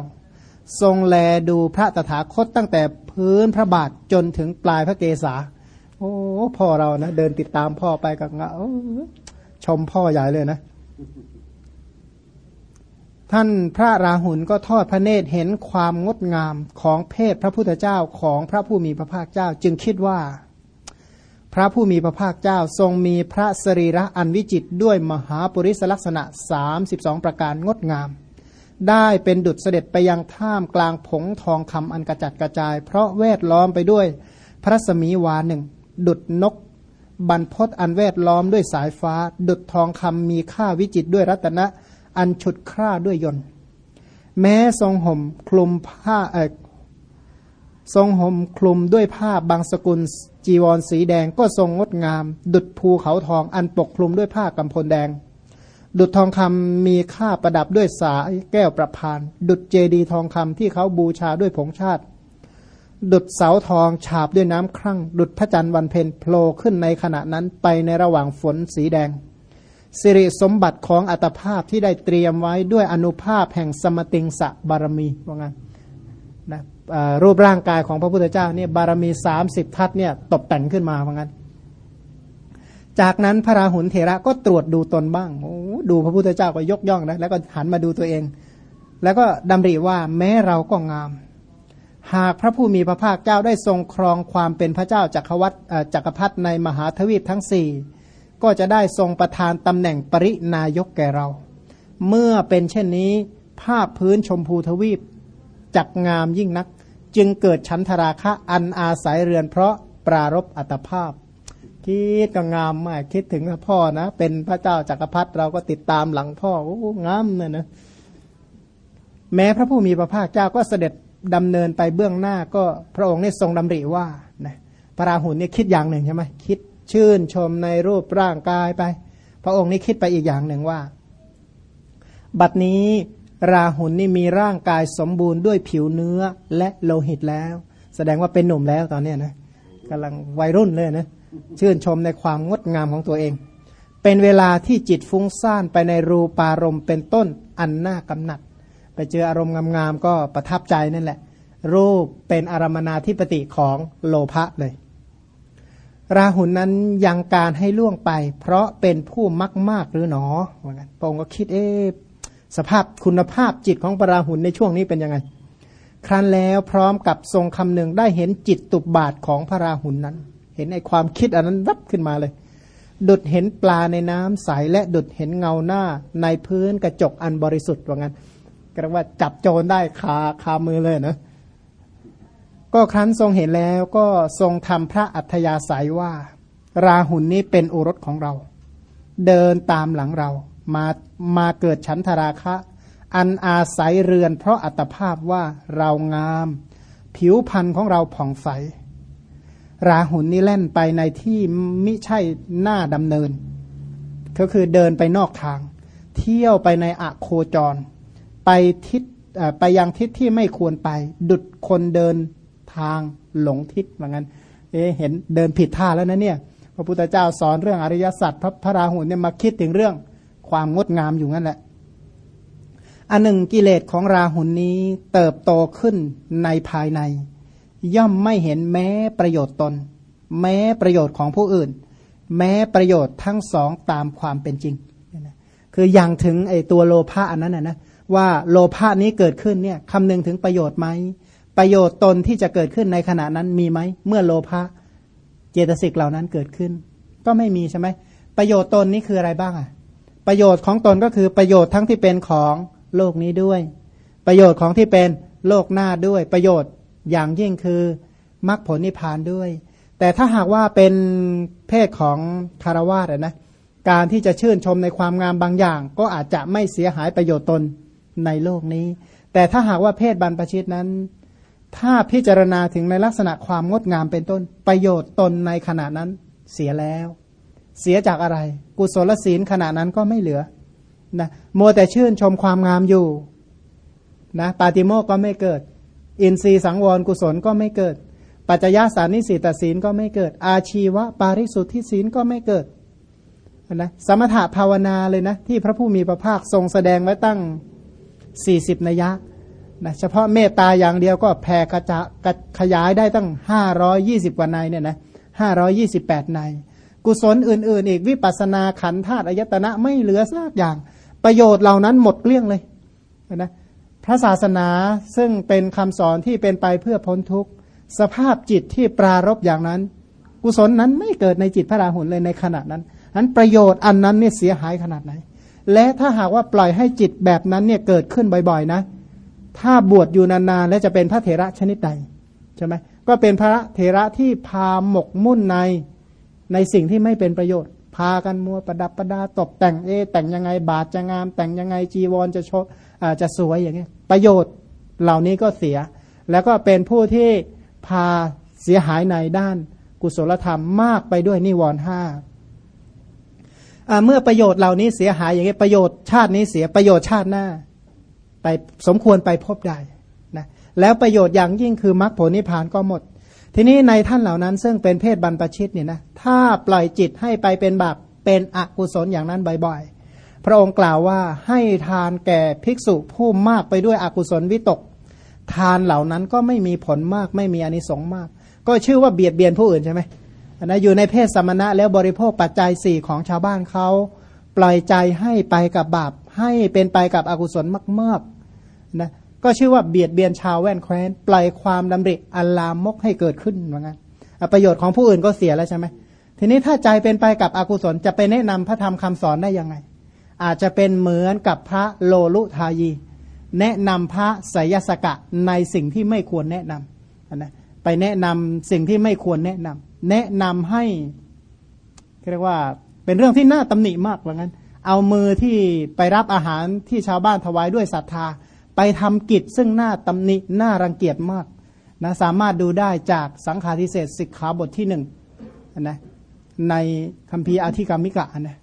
ทรงแลดูพระตถาคตตั้งแต่พื้นพระบาทจนถึงปลายพระเกศาโอ้พ่อเรานะเดินติดตามพ่อไปกับเงาชมพ่อใหญ่เลยนะ ท่านพระราหุลก็ทอดพระเนตรเห็นความงดงามของเพศพระพุทธเจ้าของพระผู้มีพระภาคเจ้าจึงคิดว่า พระผู้มีพระภาคเจ้าทรงมีพระสรีระอันวิจิตด้วยมหาปริศลักษณะ 32 ประการงดงาม ได้เป็นดุจเสด็จไปยังท่ามกลางผงทองคำอันกระจัดกระจาย เพราะเวทล้อมไปด้วยพระสมีวาหนึ่ง ดุจนกบรรพศอันเวทล้อมด้วยสายฟ้า ดุจทองคำมีค่าวิจิตด้วยรัตนะ อันฉุดคร่าด้วยยนต์แม้ทรงห่มคลุมผ้าเอทรงห่มคลุมด้วยผ้าบางสกุลจีวรสีแดงก็ทรงงดงาม ดุดภูเขาทองอันปกคลุมด้วยผ้ากำพลแดง ดุดทองคำมีค่าประดับด้วยสายแก้วประพาน ดุดเจดีทองคำที่เขาบูชาด้วยผงชาติ ดุดเสาทองฉาบด้วยน้ำครั่ง ดุดพระจันทร์วันเพ็ญโผล่ขึ้นในขณะนั้นไปในระหว่างฝนสีแดง สิริสมบัติของอัตภาพที่ได้เตรียมไว้ด้วยอนุภาพแห่งสมติงสะบารมีว่างั้นนะรูปร่างกายของพระพุทธเจ้าเนี่ยบารมีสามสิบทัศเนี่ยตกแต่งขึ้นมาว่างั้น จากนั้นพระราหุลเถระก็ตรวจดูตนบ้างโอ้ดูพระพุทธเจ้าก็ยกย่องนะแล้วก็หันมาดูตัวเอง แล้วก็ดำริว่าแม้เราก็งาม หากพระผู้มีพระภาคเจ้าได้ทรงครองความเป็นพระเจ้าจักรวรรดิจักรพรรดิในมหาทวีปทั้งสี่ ก็จะได้ทรงประทานตำแหน่งปรินายกแก่เรา เมื่อเป็นเช่นนี้ภาพพื้นชมพูทวีปจักงามยิ่งนัก จึงเกิดชั้นทราคะอันอาศัยเรือนเพราะปรารบอัตภาพ คิดก็งามมากคิดถึงพ่อนะ เป็นพระเจ้าจากักรพรรดิเราก็ติดตามหลังพ่อโอ้งามเนี่ยนะแม้พระผู้มีพระภาคเจ้าก็เสด็จดำเนินไปเบื้องหน้าก็พระองค์นี่ทรงดำริว่านะพระราหุลเนี่ยคิดอย่างหนึ่งใช่ไหมคิด ชื่นชมในรูปร่างกายไป พระองค์นี้คิดไปอีกอย่างหนึ่งว่า บัดนี้ราหุลนี่มีร่างกายสมบูรณ์ด้วยผิวเนื้อและโลหิตแล้ว แสดงว่าเป็นหนุ่มแล้วตอนนี้นะกำลังวัยรุ่นเลยนะชื่นชมในความงดงามของตัวเอง เป็นเวลาที่จิตฟุ้งซ่านไปในรูปารมณ์เป็นต้นอันน่ากำหนัด ไปเจออารมณ์งามๆก็ประทับใจนั่นแหละ รูปเป็นอารมนาธิปติของโลภะเลย ราหุลนนั้นยังการให้ล่วงไป เพราะเป็นผู้มักมากหรือหนอว่างั้นพระองค์ก็คิดเอ๊สภาพคุณภาพจิตของพระราหุลในช่วงนี้เป็นยังไง ครั้นแล้วพร้อมกับทรงคำหนึ่งได้เห็นจิตตุบบาทของพระราหุลนนั้น เห็นไอความคิดอันนั้นรับขึ้นมาเลย ดุดเห็นปลาในน้ำใสและดุดเห็นเงาหน้าในพื้นกระจกอันบริสุทธิ์ว่างั้นก็เรียกว่าจับโจรได้คาคามือเลยนะ ก็ครั้นทรงเห็นแล้วก็ทรงทำพระอัธยาศัยว่า ราหุนนี้เป็นโอรสของเรา เดินตามหลังเรา มามาเกิดชั้นธราคะ อันอาศัยเรือน เพราะอัตภาพว่าเรางาม ผิวพันธ์ของเราผ่องใส ราหุนนี้เล่นไปในที่มิใช่หน้าดำเนิน ก็คือเดินไปนอกทาง เที่ยวไปในอะโคจร ไปทิศไปยังทิศที่ไม่ควรไป ดุดคนเดิน ทางหลงทิศเหมือนกันเอ๊เห็นเดินผิดท่าแล้วนะเนี่ย พระพุทธเจ้าสอนเรื่องอริยสัจพระพระราหุลเนี่ยมาคิดถึงเรื่องความงดงามอยู่นั่นแหละ อันหนึ่งกิเลสของราหุลนนี้เติบโตขึ้นในภายใน ย่อมไม่เห็นแม้ประโยชน์ตน แม้ประโยชน์ของผู้อื่น แม้ประโยชน์ทั้งสองตามความเป็นจริง คืออย่างถึงไอตัวโลภะอันนั้นนะนะว่าโลภะนี้เกิดขึ้นเนี่ยคำนึงถึงประโยชน์ไหม ประโยชน์ตนที่จะเกิดขึ้นในขณะนั้นมีไหม เมื่อโลภะเจตสิกเหล่านั้นเกิดขึ้น ก็ไม่มีใช่ไหมประโยชน์ตนนี้คืออะไรบ้างอะ ประโยชน์ของตนก็คือประโยชน์ทั้งที่เป็นของโลกนี้ด้วย ประโยชน์ของที่เป็นโลกหน้าด้วย ประโยชน์อย่างยิ่งคือมรรคผลนิพพานด้วย แต่ถ้าหากว่าเป็นเพศของคารวาสนะการที่จะชื่นชมในความงามบางอย่าง ก็อาจจะไม่เสียหายประโยชน์ตนในโลกนี้ แต่ถ้าหากว่าเพศบรรพชิตนั้น ถ้าพิจารณาถึงในลักษณะความงดงามเป็นต้น ประโยชน์ตนในขณะนั้นเสียแล้ว เสียจากอะไร กุศลศีลขณะนั้นก็ไม่เหลือนะมัวแต่ชื่นชมความงามอยู่นะปาติโมกก็ไม่เกิด อินทรีสังวรกุศลก็ไม่เกิด ปัจจยสานิสิตศีลก็ไม่เกิด อาชีวะปาริสุทธิศีลก็ไม่เกิดนะสมถะภาวนาเลยนะ ที่พระผู้มีพระภาคทรงแสดงไว้ตั้งสี่สิบนัยยะ นะเฉพาะเมตตาอย่างเดียวก็แผ่กระจะขยายได้ตั้งห้าร้อยี่สิบกว่าในเนี่ยนะห้าร้อยี่สิบแปดใน กุศลอื่น ๆ อีกวิปัสนาขันธาตุอายตนะไม่เหลือสักอย่าง ประโยชน์เหล่านั้นหมดเกลี้ยงเลยนะพระศาสนาซึ่งเป็นคำสอนที่เป็นไปเพื่อพ้นทุกข์ สภาพจิตที่ปรารบอย่างนั้น กุศลนั้นไม่เกิดในจิตพระราหุลเลยในขณะนั้นนั้นประโยชน์อันนั้นเนี่ยเสียหายขนาดไหน และถ้าหากว่าปล่อยให้จิตแบบนั้นเนี่ยเกิดขึ้นบ่อยๆนะ ถ้าบวชอยู่นานๆ แล้วจะเป็นพระเถระชนิดใดใช่ไหมก็เป็นพระเถระที่พาหมกมุ่นในในสิ่งที่ไม่เป็นประโยชน์ พากันมัวประดับประดาตกแต่งเอ แต่งยังไงบาทจะงาม แต่งยังไงจีวรจะโชอาจะสวยอย่างเงี้ยประโยชน์เหล่านี้ก็เสีย แล้วก็เป็นผู้ที่พาเสียหายในด้านกุศลธรรมมากไปด้วยนิวรณ์ห้าเมื่อประโยชน์เหล่านี้เสียหายอย่างนี้ประโยชน์ชาตินี้เสียประโยชน์ชาติหน้า ไปสมควรไปพบได้นะแล้วประโยชน์อย่างยิ่งคือมรรคผลนิพพานก็หมด ทีนี้ในท่านเหล่านั้นซึ่งเป็นเพศบรรพชิตเนี่ยนะถ้าปล่อยจิตให้ไปเป็นแบบเป็นอกุศลอย่างนั้นบ่อยๆ พระองค์กล่าวว่าให้ทานแก่ภิกษุผู้มากไปด้วยอกุศลวิตก ทานเหล่านั้นก็ไม่มีผลมากไม่มีอนิสงส์มาก ก็ชื่อว่าเบียดเบียนผู้อื่นใช่ไหมนะอยู่ในเพศสมณะแล้วบริโภคปัจจัยสี่ของชาวบ้านเขาปล่อยใจให้ไปกับบาปให้เป็นไปกับอกุศลมากๆ นะก็ชื่อว่าเบียดเบียนชาวแว่นแคว้นปล่อยความดำริอัลลามกให้เกิดขึ้นเหมือนกันประโยชน์ของผู้อื่นก็เสียแล้วใช่ไหมทีนี้ถ้าใจเป็นไปกับอกุศลจะไปแนะนำพระธรรมคำสอนได้ยังไง อาจจะเป็นเหมือนกับพระโลลุทายี แนะนำพระไสยสกะในสิ่งที่ไม่ควรแนะนำนะไปแนะนำสิ่งที่ไม่ควรแนะนำแนะนำให้เรียกว่าเป็นเรื่องที่น่าตำหนิมากเหมือนกันเอามือที่ไปรับอาหารที่ชาวบ้านถวายด้วยศรัทธา ไปทำกิจซึ่งหน่าตำหนิหน่ารังเกียจมากนะสามารถดูได้จากสังฆาทิเศษสิกขาบทที่หนึ่งนะในคัมภีร์อธิกรรมิกะนะ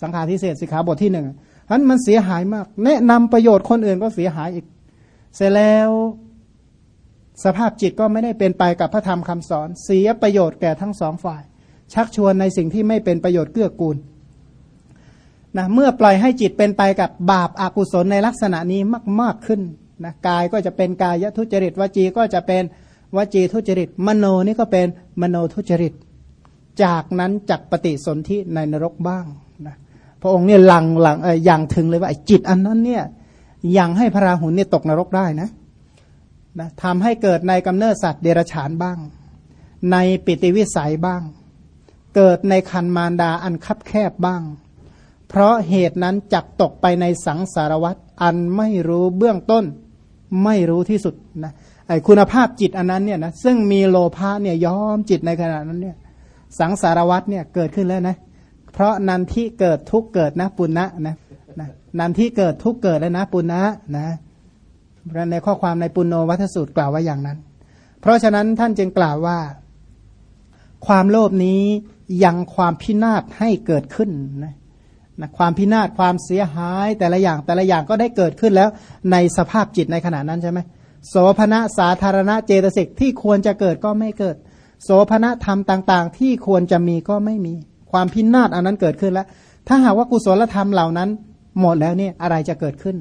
สังฆาทิเศษสิกขาบทที่หนึ่งฉะนั้นมันเสียหายมาก แนะนำประโยชน์คนอื่นก็เสียหายอีก เสร็จแล้วสภาพจิตก็ไม่ได้เป็นไปกับพระธรรมคำสอน เสียประโยชน์แก่ทั้งสองฝ่าย ชักชวนในสิ่งที่ไม่เป็นประโยชน์เกื้อกูล นะเมื่อปล่อยให้จิตเป็นไปกับบาปอากุศลในลักษณะนี้มาก ๆขึ้นนะกายก็จะเป็นกายทุจริต วจีก็จะเป็นวจีทุจริต มโนนี่ก็เป็นมโนทุจริต จากนั้นจักปฏิสนธิในนรกบ้างนะพระองค์เนี่ยหลังหลังอย่างถึงเลยว่าจิตอันนั้นเนี่ยยังให้พระราหุลเนี่ยตกนรกได้นะนะทำให้เกิดในกำเนิดสัตว์เดรัจฉานบ้าง ในปิติวิสัยบ้าง เกิดในคันมารดาอันคับแคบบ้าง เพราะเหตุนั้นจักตกไปในสังสารวัตรอันไม่รู้เบื้องต้น ไม่รู้ที่สุดนะไอคุณภาพจิตอันนั้นเนี่ยนะซึ่งมีโลภะเนี่ยย้อมจิตในขณะนั้นเนี่ยสังสารวัตรเนี่ยเกิดขึ้นแล้วนะ เพราะนันที่เกิดทุกเกิดนะปุณณะนะนะนันที่เกิดทุกเกิดแล้วนะปุณณะนะในข้อความในปุณโญวัฏสูตรกล่าวไว้อย่างนั้น เพราะฉะนั้นท่านจึงกล่าวว่า ความโลภนี้ยังความพินาศให้เกิดขึ้นนะ นะความพินาศความเสียหายแต่ละอย่างแต่ละอย่างก็ได้เกิดขึ้นแล้วในสภาพจิตในขณะนั้นใช่ไหมโสภณะสาธารณะเจตสิกที่ควรจะเกิดก็ไม่เกิด โสภณะธรรมต่าง ๆ ที่ควรจะมีก็ไม่มี ความพินาศอันนั้นเกิดขึ้นแล้ว ถ้าหากว่ากุศลธรรมเหล่านั้น หมดแล้วเนี่ยอะไรจะเกิดขึ้น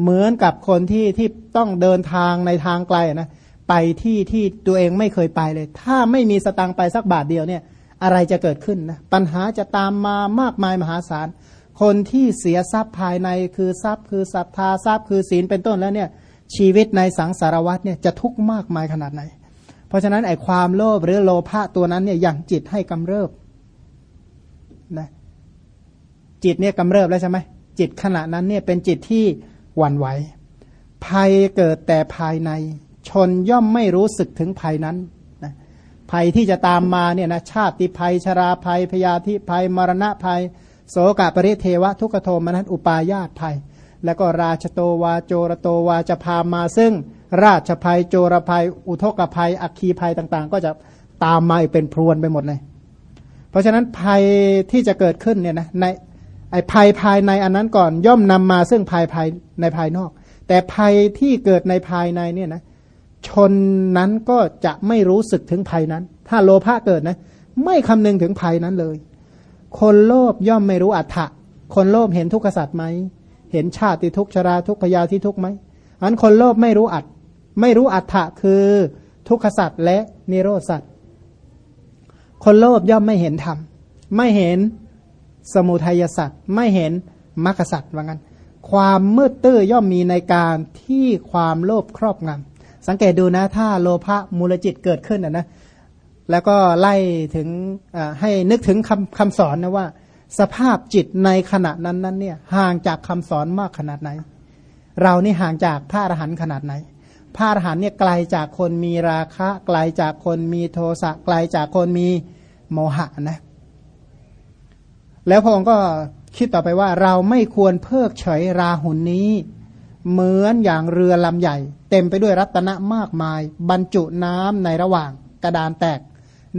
เหมือนกับคนที่ที่ต้องเดินทางในทางไกลนะไปที่ที่ตัวเองไม่เคยไปเลย ถ้าไม่มีสตังไปสักบาทเดียวเนี่ยอะไรจะเกิดขึ้นนะปัญหาจะตามมามากมายมหาศาล คนที่เสียทรัพย์ภายในคือทรัพย์ คือศรัทธาทรัพย์คือศีลเป็นต้นแล้วเนี่ยชีวิตในสังสารวัฏเนี่ยจะทุกข์มากมายขนาดไหน เพราะฉะนั้นไอ้ความโลภหรือโลภะตัวนั้นเนี่ยยังจิตให้กำเริบนะจิตเนี่ยกำเริบแล้วใช่ไหมจิตขณะนั้นเนี่ยเป็นจิตที่หวั่นไหวภัยเกิดแต่ภายใน ชนย่อมไม่รู้สึกถึงภัยนั้นนะภัยที่จะตามมาเนี่ยนะชาติภัยชราภัยพยาธิภัยมรณะภัย โสกปริเทวะทุกโทมนัสอุปายาตภัย แล้วก็ราชโตวาโจรโตวาจะพามาซึ่งราชภัยโจรภัย อุทกภัย อัคคีภัยต่างๆ ก็จะตามมาเป็นพรวนไปหมดเลย เพราะฉะนั้นภัยที่จะเกิดขึ้นเนี่ยนะในไอ้ภัยภายในอันนั้นก่อนย่อมนำมาซึ่งภัยภายในภายนอก แต่ภัยที่เกิดในภายในเนี่ยนะชนนั้นก็จะไม่รู้สึกถึงภัยนั้น ถ้าโลภะเกิดนะ ไม่คำนึงถึงภัยนั้นเลย คนโลภย่อมไม่รู้อัฏฐะคนโลภเห็นทุกขสัตว์ไหม เห็นชาติทุกชราทุกพยาธิทุกไหมอันคนโลภไม่รู้อัตไม่รู้อัฏฐะคือทุกขสัตว์และนิโรสัตว์คนโลภย่อมไม่เห็นธรรมไม่เห็นสมุทัยสัตว์ไม่เห็นมรรคสัตว์ว่างั้น ความมืดตื้อย่อมมีในการที่ความโลภครอบงำสังเกตดูนะถ้าโลภะมูลจิตเกิดขึ้นนะนะ แล้วก็ไล่ถึงให้นึกถึงคำคำสอนนะว่า สภาพจิตในขณะนั้นนั้นเนี่ยห่างจากคำสอนมากขนาดไหน เรานี่ห่างจากพระอรหันต์ขนาดไหน พระอรหันต์เนี่ยไกลจากคนมีราคะไกลจากคนมีโทสะไกลจากคนมีโมหะนะ แล้วพระองค์ก็คิดต่อไปว่าเราไม่ควรเพิกเฉยราหุนนี้ เหมือนอย่างเรือลำใหญ่ เต็มไปด้วยรัตนะมากมาย บรรจุน้ำในระหว่างกระดานแตก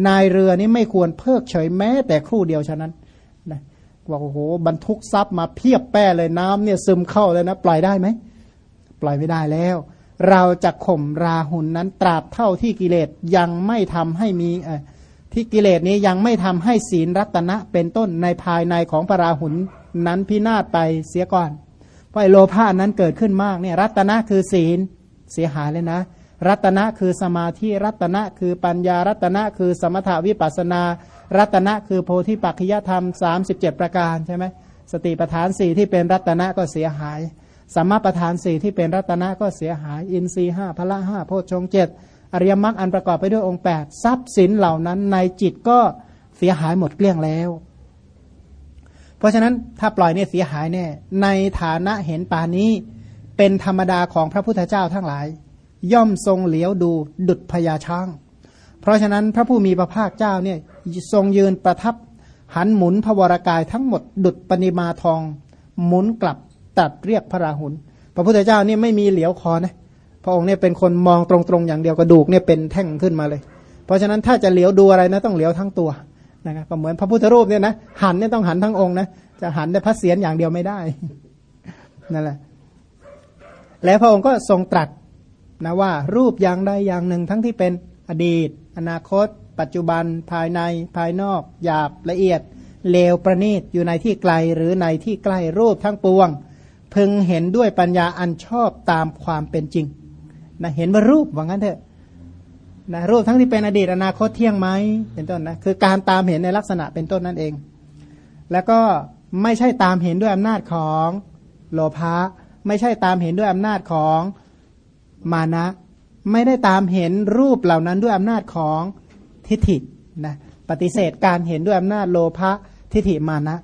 นายเรือนี้ไม่ควรเพิกเฉยแม้แต่ครู่เดียวฉะนั้นนะบอกโอ้โหบรรทุกทรัพย์มาเพียบแป้เลยน้ำเนี่ยซึมเข้าเลยนะปล่อยได้ไหมปล่อยไม่ได้แล้ว เราจะข่มราหุนนั้นตราบเท่าที่กิเลสยังไม่ทำให้มีที่กิเลสนี้ยังไม่ทำให้ศีลรัตนะเป็นต้นในภายในของพระราหุลนั้นพินาศไปเสียก่อนเพราะโลภานั้นเกิดขึ้นมากเนี่ยรัตนะคือศีลเสียหายเลยนะ รัตนะคือสมาธิรัตนะคือปัญญารัตนะคือสมถาวิปัสนา รัตนะคือโพธิปัจจยธรรม 37 ประการใช่ไหมสติปัฏฐานสี่ที่เป็นรัตนะก็เสียหายสัมมาประธานสี่ที่เป็นรัตนะก็เสียหาย อินทรีห้าพละห้าโพชฌงเจ็ดอริยมรรคอันประกอบไปด้วยองค์แปดทรัพย์สินเหล่านั้นในจิตก็เสียหายหมดเกลี้ยงแล้ว เพราะฉะนั้นถ้าปล่อยเนี่ยเสียหายแน่ในฐานะเห็นปานี้เป็นธรรมดาของพระพุทธเจ้าทั้งหลาย ย่อมทรงเหลียวดูดุดพญาช้าง เพราะฉะนั้นพระผู้มีพระภาคเจ้าเนี่ยทรงยืนประทับหันหมุนพระวรากายทั้งหมดดุดปณิมาทอง หมุนกลับตัดเรียกพระราหุล พระพุทธเจ้าเนี่ยไม่มีเหลียวคอนะพระองค์เนี่ยเป็นคนมองตรงๆอย่างเดียวกระดูกเนี่ยเป็นแท่งขึ้นมาเลย เพราะฉะนั้นถ้าจะเหลียวดูอะไรนะต้องเหลียวทั้งตัวนะครับก็เหมือนพระพุทธรูปเนี่ยนะหันเนี่ยต้องหันทั้งองค์นะจะหันได้พระเศียรอย่างเดียวไม่ได้นั่นแหละแล้วพระองค์ก็ทรงตรัส นะว่ารูปอย่างใดอย่างหนึ่งทั้งที่เป็นอดีต อนาคต ปัจจุบัน ภายในภายนอก หยาบละเอียด เลวประณีตอยู่ในที่ไกลหรือในที่ใกล้รูปทั้งปวง พึงเห็นด้วยปัญญาอันชอบตามความเป็นจริงนะเห็นว่ารูปว่างั้นเถอะนะรูปทั้งที่เป็นอดีตอนาคตเที่ยงไหมเป็นต้นนะคือการตามเห็นในลักษณะเป็นต้นนั่นเอง แล้วก็ไม่ใช่ตามเห็นด้วยอำนาจของโลภะไม่ใช่ตามเห็นด้วยอำนาจของ มานะ ไม่ได้ตามเห็นรูปเหล่านั้นด้วยอำนาจของทิฏฐินะปฏิเสธการเห็นด้วยอำนาจโลภะทิฏฐิมานะ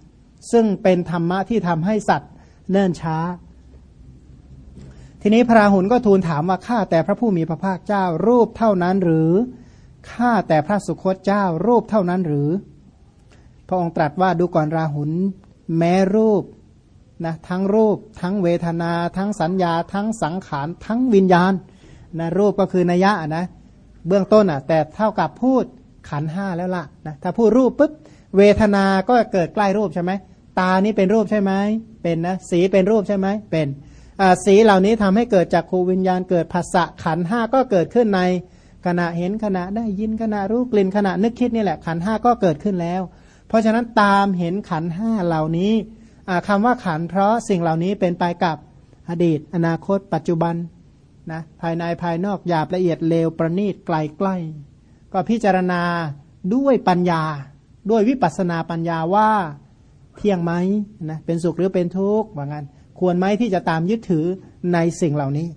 ซึ่งเป็นธรรมะที่ทำให้สัตว์เนิ่นช้า ทีนี้พระราหุลก็ทูลถามว่าข้าแต่พระผู้มีพระภาคเจ้ารูปเท่านั้นหรือข้าแต่พระสุคตเจ้ารูปเท่านั้นหรือ พระองค์ตรัสว่าดูก่อนราหุลแม้รูป นะทั้งรูปทั้งเวทนา ทั้งสัญญา ทั้งสังขาร ทั้งวิญญาณนะรูปก็คือนัยยะนะเบื้องต้นอะแต่เท่ากับพูดขันห้าแล้วล่ะนะถ้าพูดรูปปุ๊บเวทนา ก็เกิดใกล้รูปใช่ไหมตานี้เป็นรูปใช่ไหมเป็นนะสีเป็นรูปใช่ไหมเป็นสีเหล่านี้ทำให้เกิดจากครูวิญญาณเกิดภาษะขันห้าก็เกิดขึ้นในขณะเห็นขณะได้ยินขณะรู้กลิ่นขณะนึกคิดนี่แหละขันห้าก็เกิดขึ้นแล้ว เพราะฉะนั้นตามเห็นขันห้าเหล่านี้ คำว่าขันเพราะสิ่งเหล่านี้เป็นไปกับอดีต อนาคต ปัจจุบันนะภายในภายนอกหยาบละเอียดเลวประณีตไกลใกล้ ก็พิจารณาด้วยปัญญา ด้วยวิปัสนาปัญญาว่าเที่ยงไหมนะเป็นสุขหรือเป็นทุกข์ว่างั้นควรไหมที่จะตามยึดถือในสิ่งเหล่านี้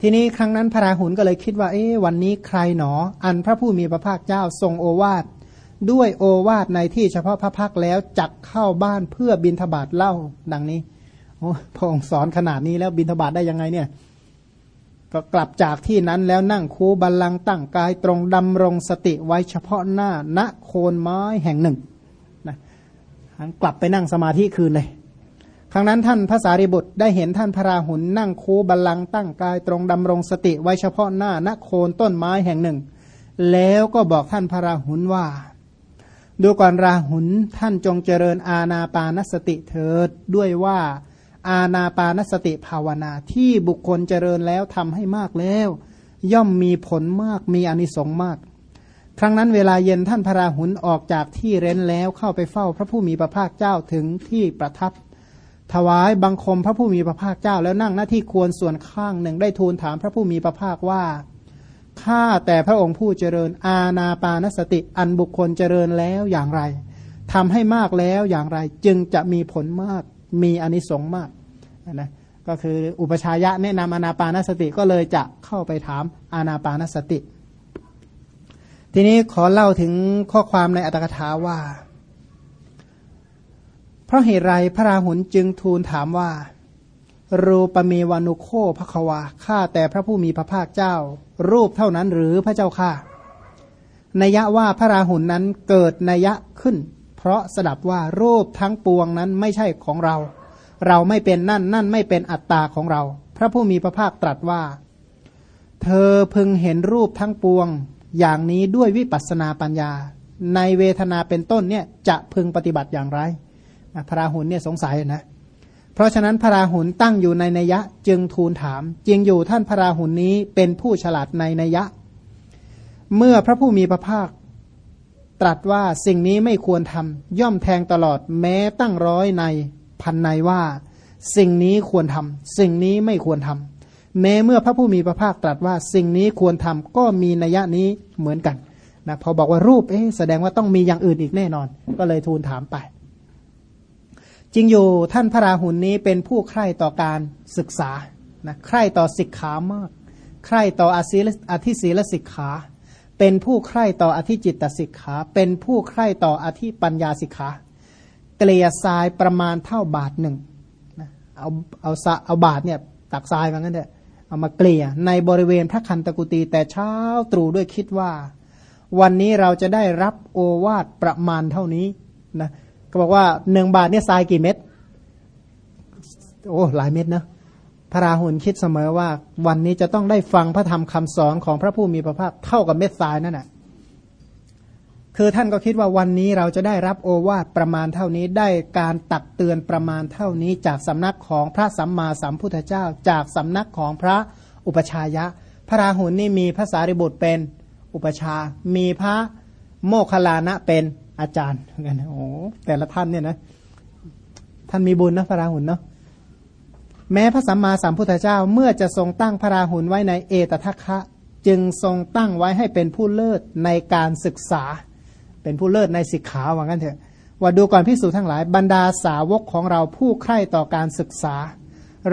ทีนี้ครั้งนั้นพระราหุลก็เลยคิดว่า เอ๊ะวันนี้ใครหนอ อันพระผู้มีพระภาคเจ้าทรงโอวาท ด้วยโอวาทในที่เฉพาะพระพักแล้วจักเข้าบ้านเพื่อบินทบาทเล่าดังนี้โอ้พระองค์สอนขนาดนี้แล้วบินทบาทได้ยังไงเนี่ย ก็กลับจากที่นั้นแล้วนั่งคูบัลลังตั้งกายตรงดำรงสติไว้เฉพาะหน้าณโคนไม้แห่งหนึ่งนะกลับไปนั่งสมาธิคืนเลยครั้งนั้นท่านพระสารีบุตรได้เห็นท่านพระราหุลนั่งคูบัลลังตั้งกายตรงดำรงสติไว้เฉพาะหน้าณโคนต้นไม้แห่งหนึ่ง แล้วก็บอกท่านพระราหุลว่า ดูก่อนราหุลท่านจงเจริญอาณาปานสติเถิดด้วยว่าอาณาปานสติภาวนาที่บุคคลเจริญแล้วทำให้มากแล้ว ย่อมมีผลมากมีอนิสงส์มาก ครั้งนั้นเวลาเย็นท่านพระราหุลออกจากที่เร้นแล้วเข้าไปเฝ้าพระผู้มีพระภาคเจ้าถึงที่ประทับ ถวายบังคมพระผู้มีพระภาคเจ้าแล้วนั่งหน้าที่ควรส่วนข้างหนึ่งได้ทูลถามพระผู้มีพระภาคว่า ข้าแต่พระองค์ผู้เจริญ อาณาปานสติอันบุคคลเจริญแล้วอย่างไรทำให้มากแล้วอย่างไร จึงจะมีผลมากมีอนิสงส์มากนะก็คืออุปชายะแนะนำอานาปานสติก็เลยจะเข้าไปถามอานาปานสติ ทีนี้ขอเล่าถึงข้อความในอัตถกถาว่า เพราะเหตุไรพระราหุลจึงทูลถามว่า รูปมีวานุโคภควาข้าแต่พระผู้มีพระภาคเจ้า รูปเท่านั้นหรือพระเจ้าข้านัยะว่าพระราหุลนั้นเกิดนัยะขึ้น เพราะสดับว่ารูปทั้งปวงนั้นไม่ใช่ของเรา เราไม่เป็นนั่นนั่นไม่เป็นอัตตาของเรา พระผู้มีพระภาคตรัสว่า เธอพึงเห็นรูปทั้งปวง อย่างนี้ด้วยวิปัสสนาปัญญา ในเวทนาเป็นต้นเนี่ยจะพึงปฏิบัติอย่างไรพระราหุลเนี่ยสงสัยนะ เพราะฉะนั้นพระราหุลตั้งอยู่ในนัยยะจึงทูลถาม จริงอยู่ท่านพระราหุลนี้เป็นผู้ฉลาดในนัยยะ เมื่อพระผู้มีพระภาคตรัสว่าสิ่งนี้ไม่ควรทำย่อมแทงตลอดแม้ตั้งร้อยในพันในว่า สิ่งนี้ควรทำสิ่งนี้ไม่ควรทำแม้เมื่อพระผู้มีพระภาคตรัสว่า สิ่งนี้ควรทำก็มีนัยนี้เหมือนกันนะพอบอกว่ารูปเอ๊แสดงว่าต้องมีอย่างอื่นอีกแน่นอน ก็เลยทูลถามไป จริงอยู่ท่านพระราหุลนี้เป็นผู้ใคร่ต่อการศึกษานะใคร่ต่อศิกขามาก ใคร่ต่ออธิอธิศีลศิกขา เป็นผู้ใคร่ต่ออธิจิตตศิกขา เป็นผู้ใคร่ต่ออธิปัญญาศิกขาเกลียทรายประมาณเท่าบาทหนึ่งนะเอาเอาเอาบาทเนี่ยตักทรายมางั้นเถอะเอามาเกลี่ยในบริเวณพระคันตกุตีแต่เช้าตรู่ด้วยคิดว่า วันนี้เราจะได้รับโอวาทประมาณเท่านี้นะ ก็บอกว่าหนึ่งบาทเนี่ยทรายกี่เม็ดโอ้หลายเม็ดนะพระราหุลคิดเสมอว่า วันนี้จะต้องได้ฟังพระธรรมคำสอนของพระผู้มีพระภาคเท่ากับเม็ดทรายนั่นแหะคือท่านก็คิดว่าวันนี้เราจะได้รับโอวาทประมาณเท่านี้ได้การตักเตือนประมาณเท่านี้จากสำนักของพระสัมมาสัมพุทธเจ้า จากสำนักของพระอุปชายะ พระราหุลนี่มีภาษาริบุตรเป็นอุปชา มีพระโมคคลานะเป็น อาจารย์กันโอ้แต่ละท่านเนี่ยนะท่านมีบุญนะพระราหุลเนาะแม้พระสัมมาสัมพุทธเจ้าเมื่อจะทรงตั้งพระราหุลไว้ในเอตทัคคะ จึงทรงตั้งไว้ให้เป็นผู้เลิศในการศึกษา เป็นผู้เลิศในศิกขาว่างั้นเถอะว่าดูก่อนพิสูจทั้งหลายบรรดาสาวกของเราผู้ใคร่ต่อการศึกษา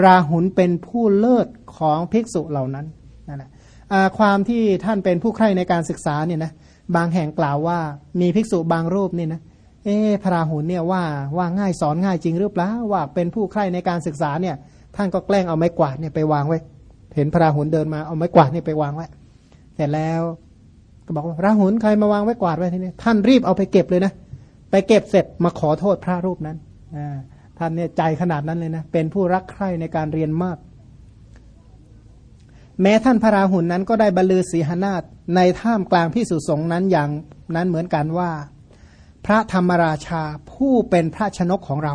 ราหุลเป็นผู้เลิศของภิกษุเหล่านั้นนั่นแหละความที่ท่านเป็นผู้ใคร่ในการศึกษาเนี่ยนะ บางแห่งกล่าวว่า มีภิกษุบางรูปนี่นะเอ๊พระราหุลเนี่ยว่าว่าง่ายสอนง่ายจริงหรือเปล่าว่าเป็นผู้ใคร่ในการศึกษาเนี่ย ท่านก็แกล้งเอาไม้กวาดเนี่ยไปวางไว้ เห็นพระราหุลเดินมาเอาไม้กวาดเนี่ยไปวางไว้เสร็จแล้ว ก็บอกว่าราหุลใครมาวางไว้กวาดไว้ที่นี่ท่านรีบเอาไปเก็บเลยนะไปเก็บเสร็จมาขอโทษพระรูปนั้นท่านเนี่ยใจขนาดนั้นเลยนะเป็นผู้รักใคร่ในการเรียนมาก แม้ท่านพระราหุลนนั้นก็ได้บรรลือศีหนาฏในท่ามกลางพิสุสงนั้นอย่างนั้นเหมือนกันว่า พระธรรมราชาผู้เป็นพระชนกของเรา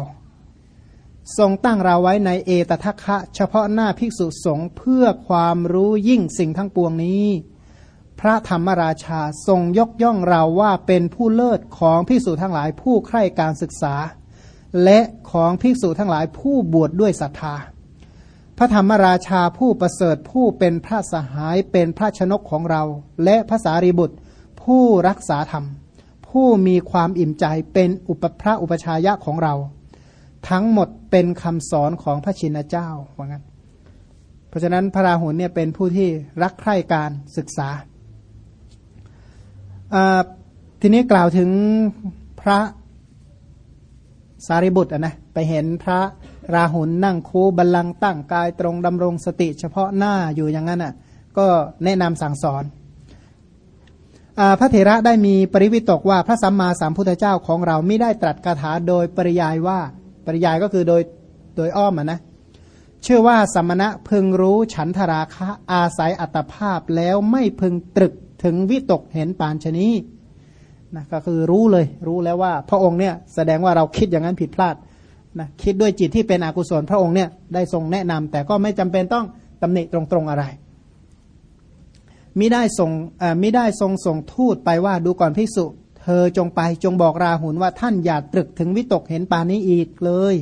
ทรงตั้งเราไว้ในเอตทัคคะ เฉพาะหน้าภิกษุสงฆ์เพื่อความรู้ยิ่งสิ่งทั้งปวงนี้ พระธรรมราชาทรงยกย่องเราว่าเป็นผู้เลิศของภิกษุทั้งหลายผู้ใคร่การศึกษา และของภิกษุทั้งหลายผู้บวชดด้วยศรัทธา พระธรรมราชาผู้ประเสริฐผู้เป็นพระสหายเป็นพระชนกของเรา และพระสารีบุตร ผู้รักษาธรรม ผู้มีความอิ่มใจเป็นอุปพระอุปชายะของเรา ทั้งหมดเป็นคำสอนของพระชินเจ้าว่างั้น เพราะฉะนั้นพระราหุลเนี่ยเป็นผู้ที่รักใคร่การศึกษา ทีนี้กล่าวถึงพระสารีบุตรนะไปเห็นพระ ราหุลนั่งคูบัลลังตั้งกายตรงดำรงสติ เฉพาะหน้าอยู่อย่างนั้นอะก็แนะนำสั่งสอนอพระเถระได้มีปริวิตกว่าพระสัมมาสัมพุทธเจ้าของเราไม่ได้ตรัสคาถาโดยปริยายว่าปริยายก็คือโดยโดยอ้อมอนะเชื่อว่าสมณะพึงรู้ฉันทราคะอาศัยอัตภาพแล้วไม่พึงตรึกถึงวิตกเห็นปานชนีนะก็คือรู้เลยรู้แล้วว่า พระองค์เนี่ยแสดงว่าเราคิดอย่างนั้นผิดพลาด นะคิดด้วยจิตที่เป็นอกุศลพระองค์เนี่ยได้ทรงแนะนำแต่ก็ไม่จำเป็นต้องตำหนิตรงๆอะไรมิได้ทรงมิได้ทรงส่งทูตไปว่าดูก่อนภิกษุ เธอจงไปจงบอกราหุลว่าท่านอย่าตรึกถึงวิตกเห็นปานี้อีกเลย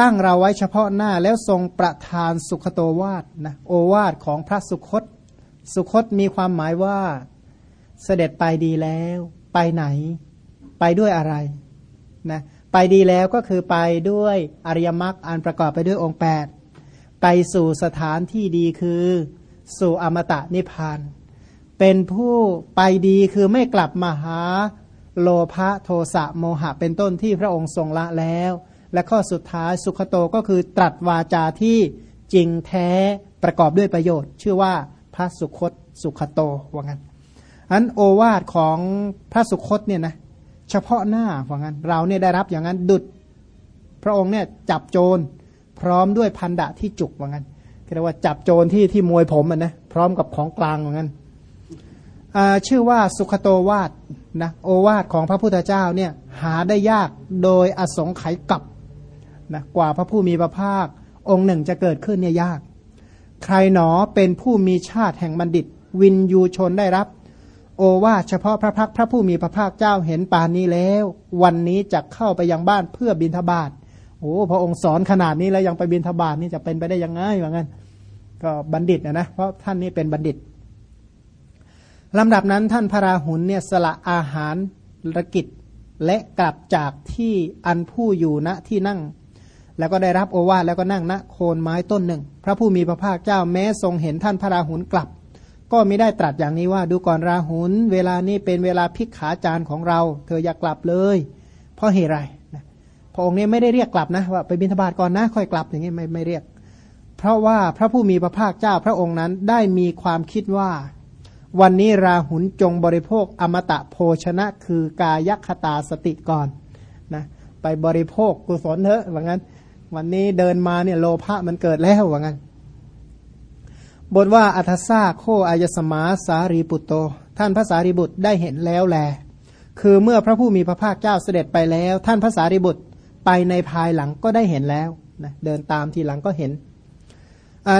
ตั้งเราไว้เฉพาะหน้าแล้วทรงประทานสุขโตวาดนะโอวาดของพระสุคต สุคตมีความหมายว่าเสด็จไปดีแล้ว ไปไหน ไปด้วยอะไรนะ ไปดีแล้วก็คือไปด้วยอริยมรรคอันประกอบไปด้วยองค์ 8 ไปสู่สถานที่ดีคือสู่อมตะนิพพาน เป็นผู้ไปดีคือไม่กลับมาหาโลภะโทสะโมหะเป็นต้นที่พระองค์ทรงละแล้ว และข้อสุดท้ายสุขโตก็คือตรัสวาจาที่จริงแท้ประกอบด้วยประโยชน์ ชื่อว่าพระสุคตสุขโตว่างั้นอันโอวาทของพระสุคตเนี่ยนะ เฉพาะหน้าว่างั้น เราเนี่ยได้รับอย่างนั้นดุดพระองค์เนี่ยจับโจรพร้อมด้วยพันดะที่จุกว่างั้นเรียกว่าจับโจรที่ที่มวยผมอะนะพร้อมกับของกลางว่างั้นชื่อว่าสุขโตวาดนะโอวาทของพระพุทธเจ้าเนี่ยหาได้ยากโดยอสงไขยกับนะกว่าพระผู้มีพระภาค องค์หนึ่งจะเกิดขึ้นเนี่ยยาก ใครหนอเป็นผู้มีชาติแห่งบัณฑิต วินยูชนได้รับ โอวาเฉพาะพระพักพระผู้มีพระภาคเจ้าเห็นป่านนี้แล้ว วันนี้จะเข้าไปยังบ้านเพื่อบินทบาทโอ้พระองค์สอนขนาดนี้แล้วยังไปบินทบาทนี่จะเป็นไปได้ยังไงว่างั้นก็บัณฑิตนะนะเพราะท่านนี้เป็นบัณฑิตลำดับนั้นท่านพระราหุลเนี่ยสละอาหารระกิจและกลับจากที่อันผู้อยู่ณที่นั่ง แล้วก็ได้รับโอวาทแล้วก็นั่งณโคนไม้ต้นหนึ่ง พระผู้มีพระภาคเจ้าแม้ทรงเห็นท่านพระราหุลกลับ ก็ไม่ได้ตรัสอย่างนี้ว่าดูก่อนราหุลเวลานี้เป็นเวลาพิกขาจารของเรา เธออย่ากลับเลย เพราะเหตุไรนะพระองค์นี้ไม่ได้เรียกกลับนะว่าไปบิณฑบาตก่อนนะค่อยกลับอย่างนี้ไม่ไม่เรียก เพราะว่าพระผู้มีพระภาคเจ้าพระองค์นั้นได้มีความคิดว่า วันนี้ราหุลจงบริโภคอมตะโภชนะคือกายคตาสติก่อนนะไปบริโภคกุศลเถอะว่างั้น วันนี้เดินมาเนี่ยโลภะมันเกิดแล้วว่างั้น บทว่าอัทซาโคอายสมาสารีปุตโต ท่านพระสารีบุตรได้เห็นแล้วแล คือเมื่อพระผู้มีพระภาคเจ้าเสด็จไปแล้ว ท่านพระสารีบุตรไปในภายหลังก็ได้เห็นแล้วนะเดินตามทีหลังก็เห็น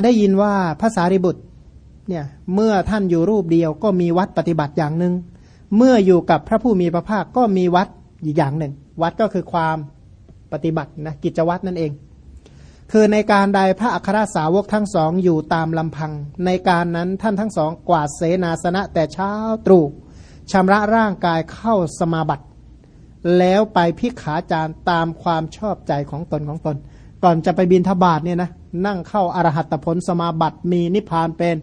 ได้ยินว่าพระสารีบุตรเนี่ยเมื่อท่านอยู่รูปเดียวก็มีวัดปฏิบัติอย่างหนึ่ง เมื่ออยู่กับพระผู้มีพระภาคก็มีวัดอีกอย่างหนึ่ง วัดก็คือความปฏิบัตินะกิจวัตรนั่นเอง คือในการใดพระอัครสาวกทั้งสองอยู่ตามลำพัง ในการนั้นท่านทั้งสองกวาดเสนาสนะแต่เช้าตรู่ชำระร่างกายเข้าสมาบัติ แล้วไปพิขาจารตามความชอบใจของตนของตน ก่อนจะไปบินทบาทเนี่ยนะนั่งเข้าอารหัตผลสมาบัติมีนิพพานเป็น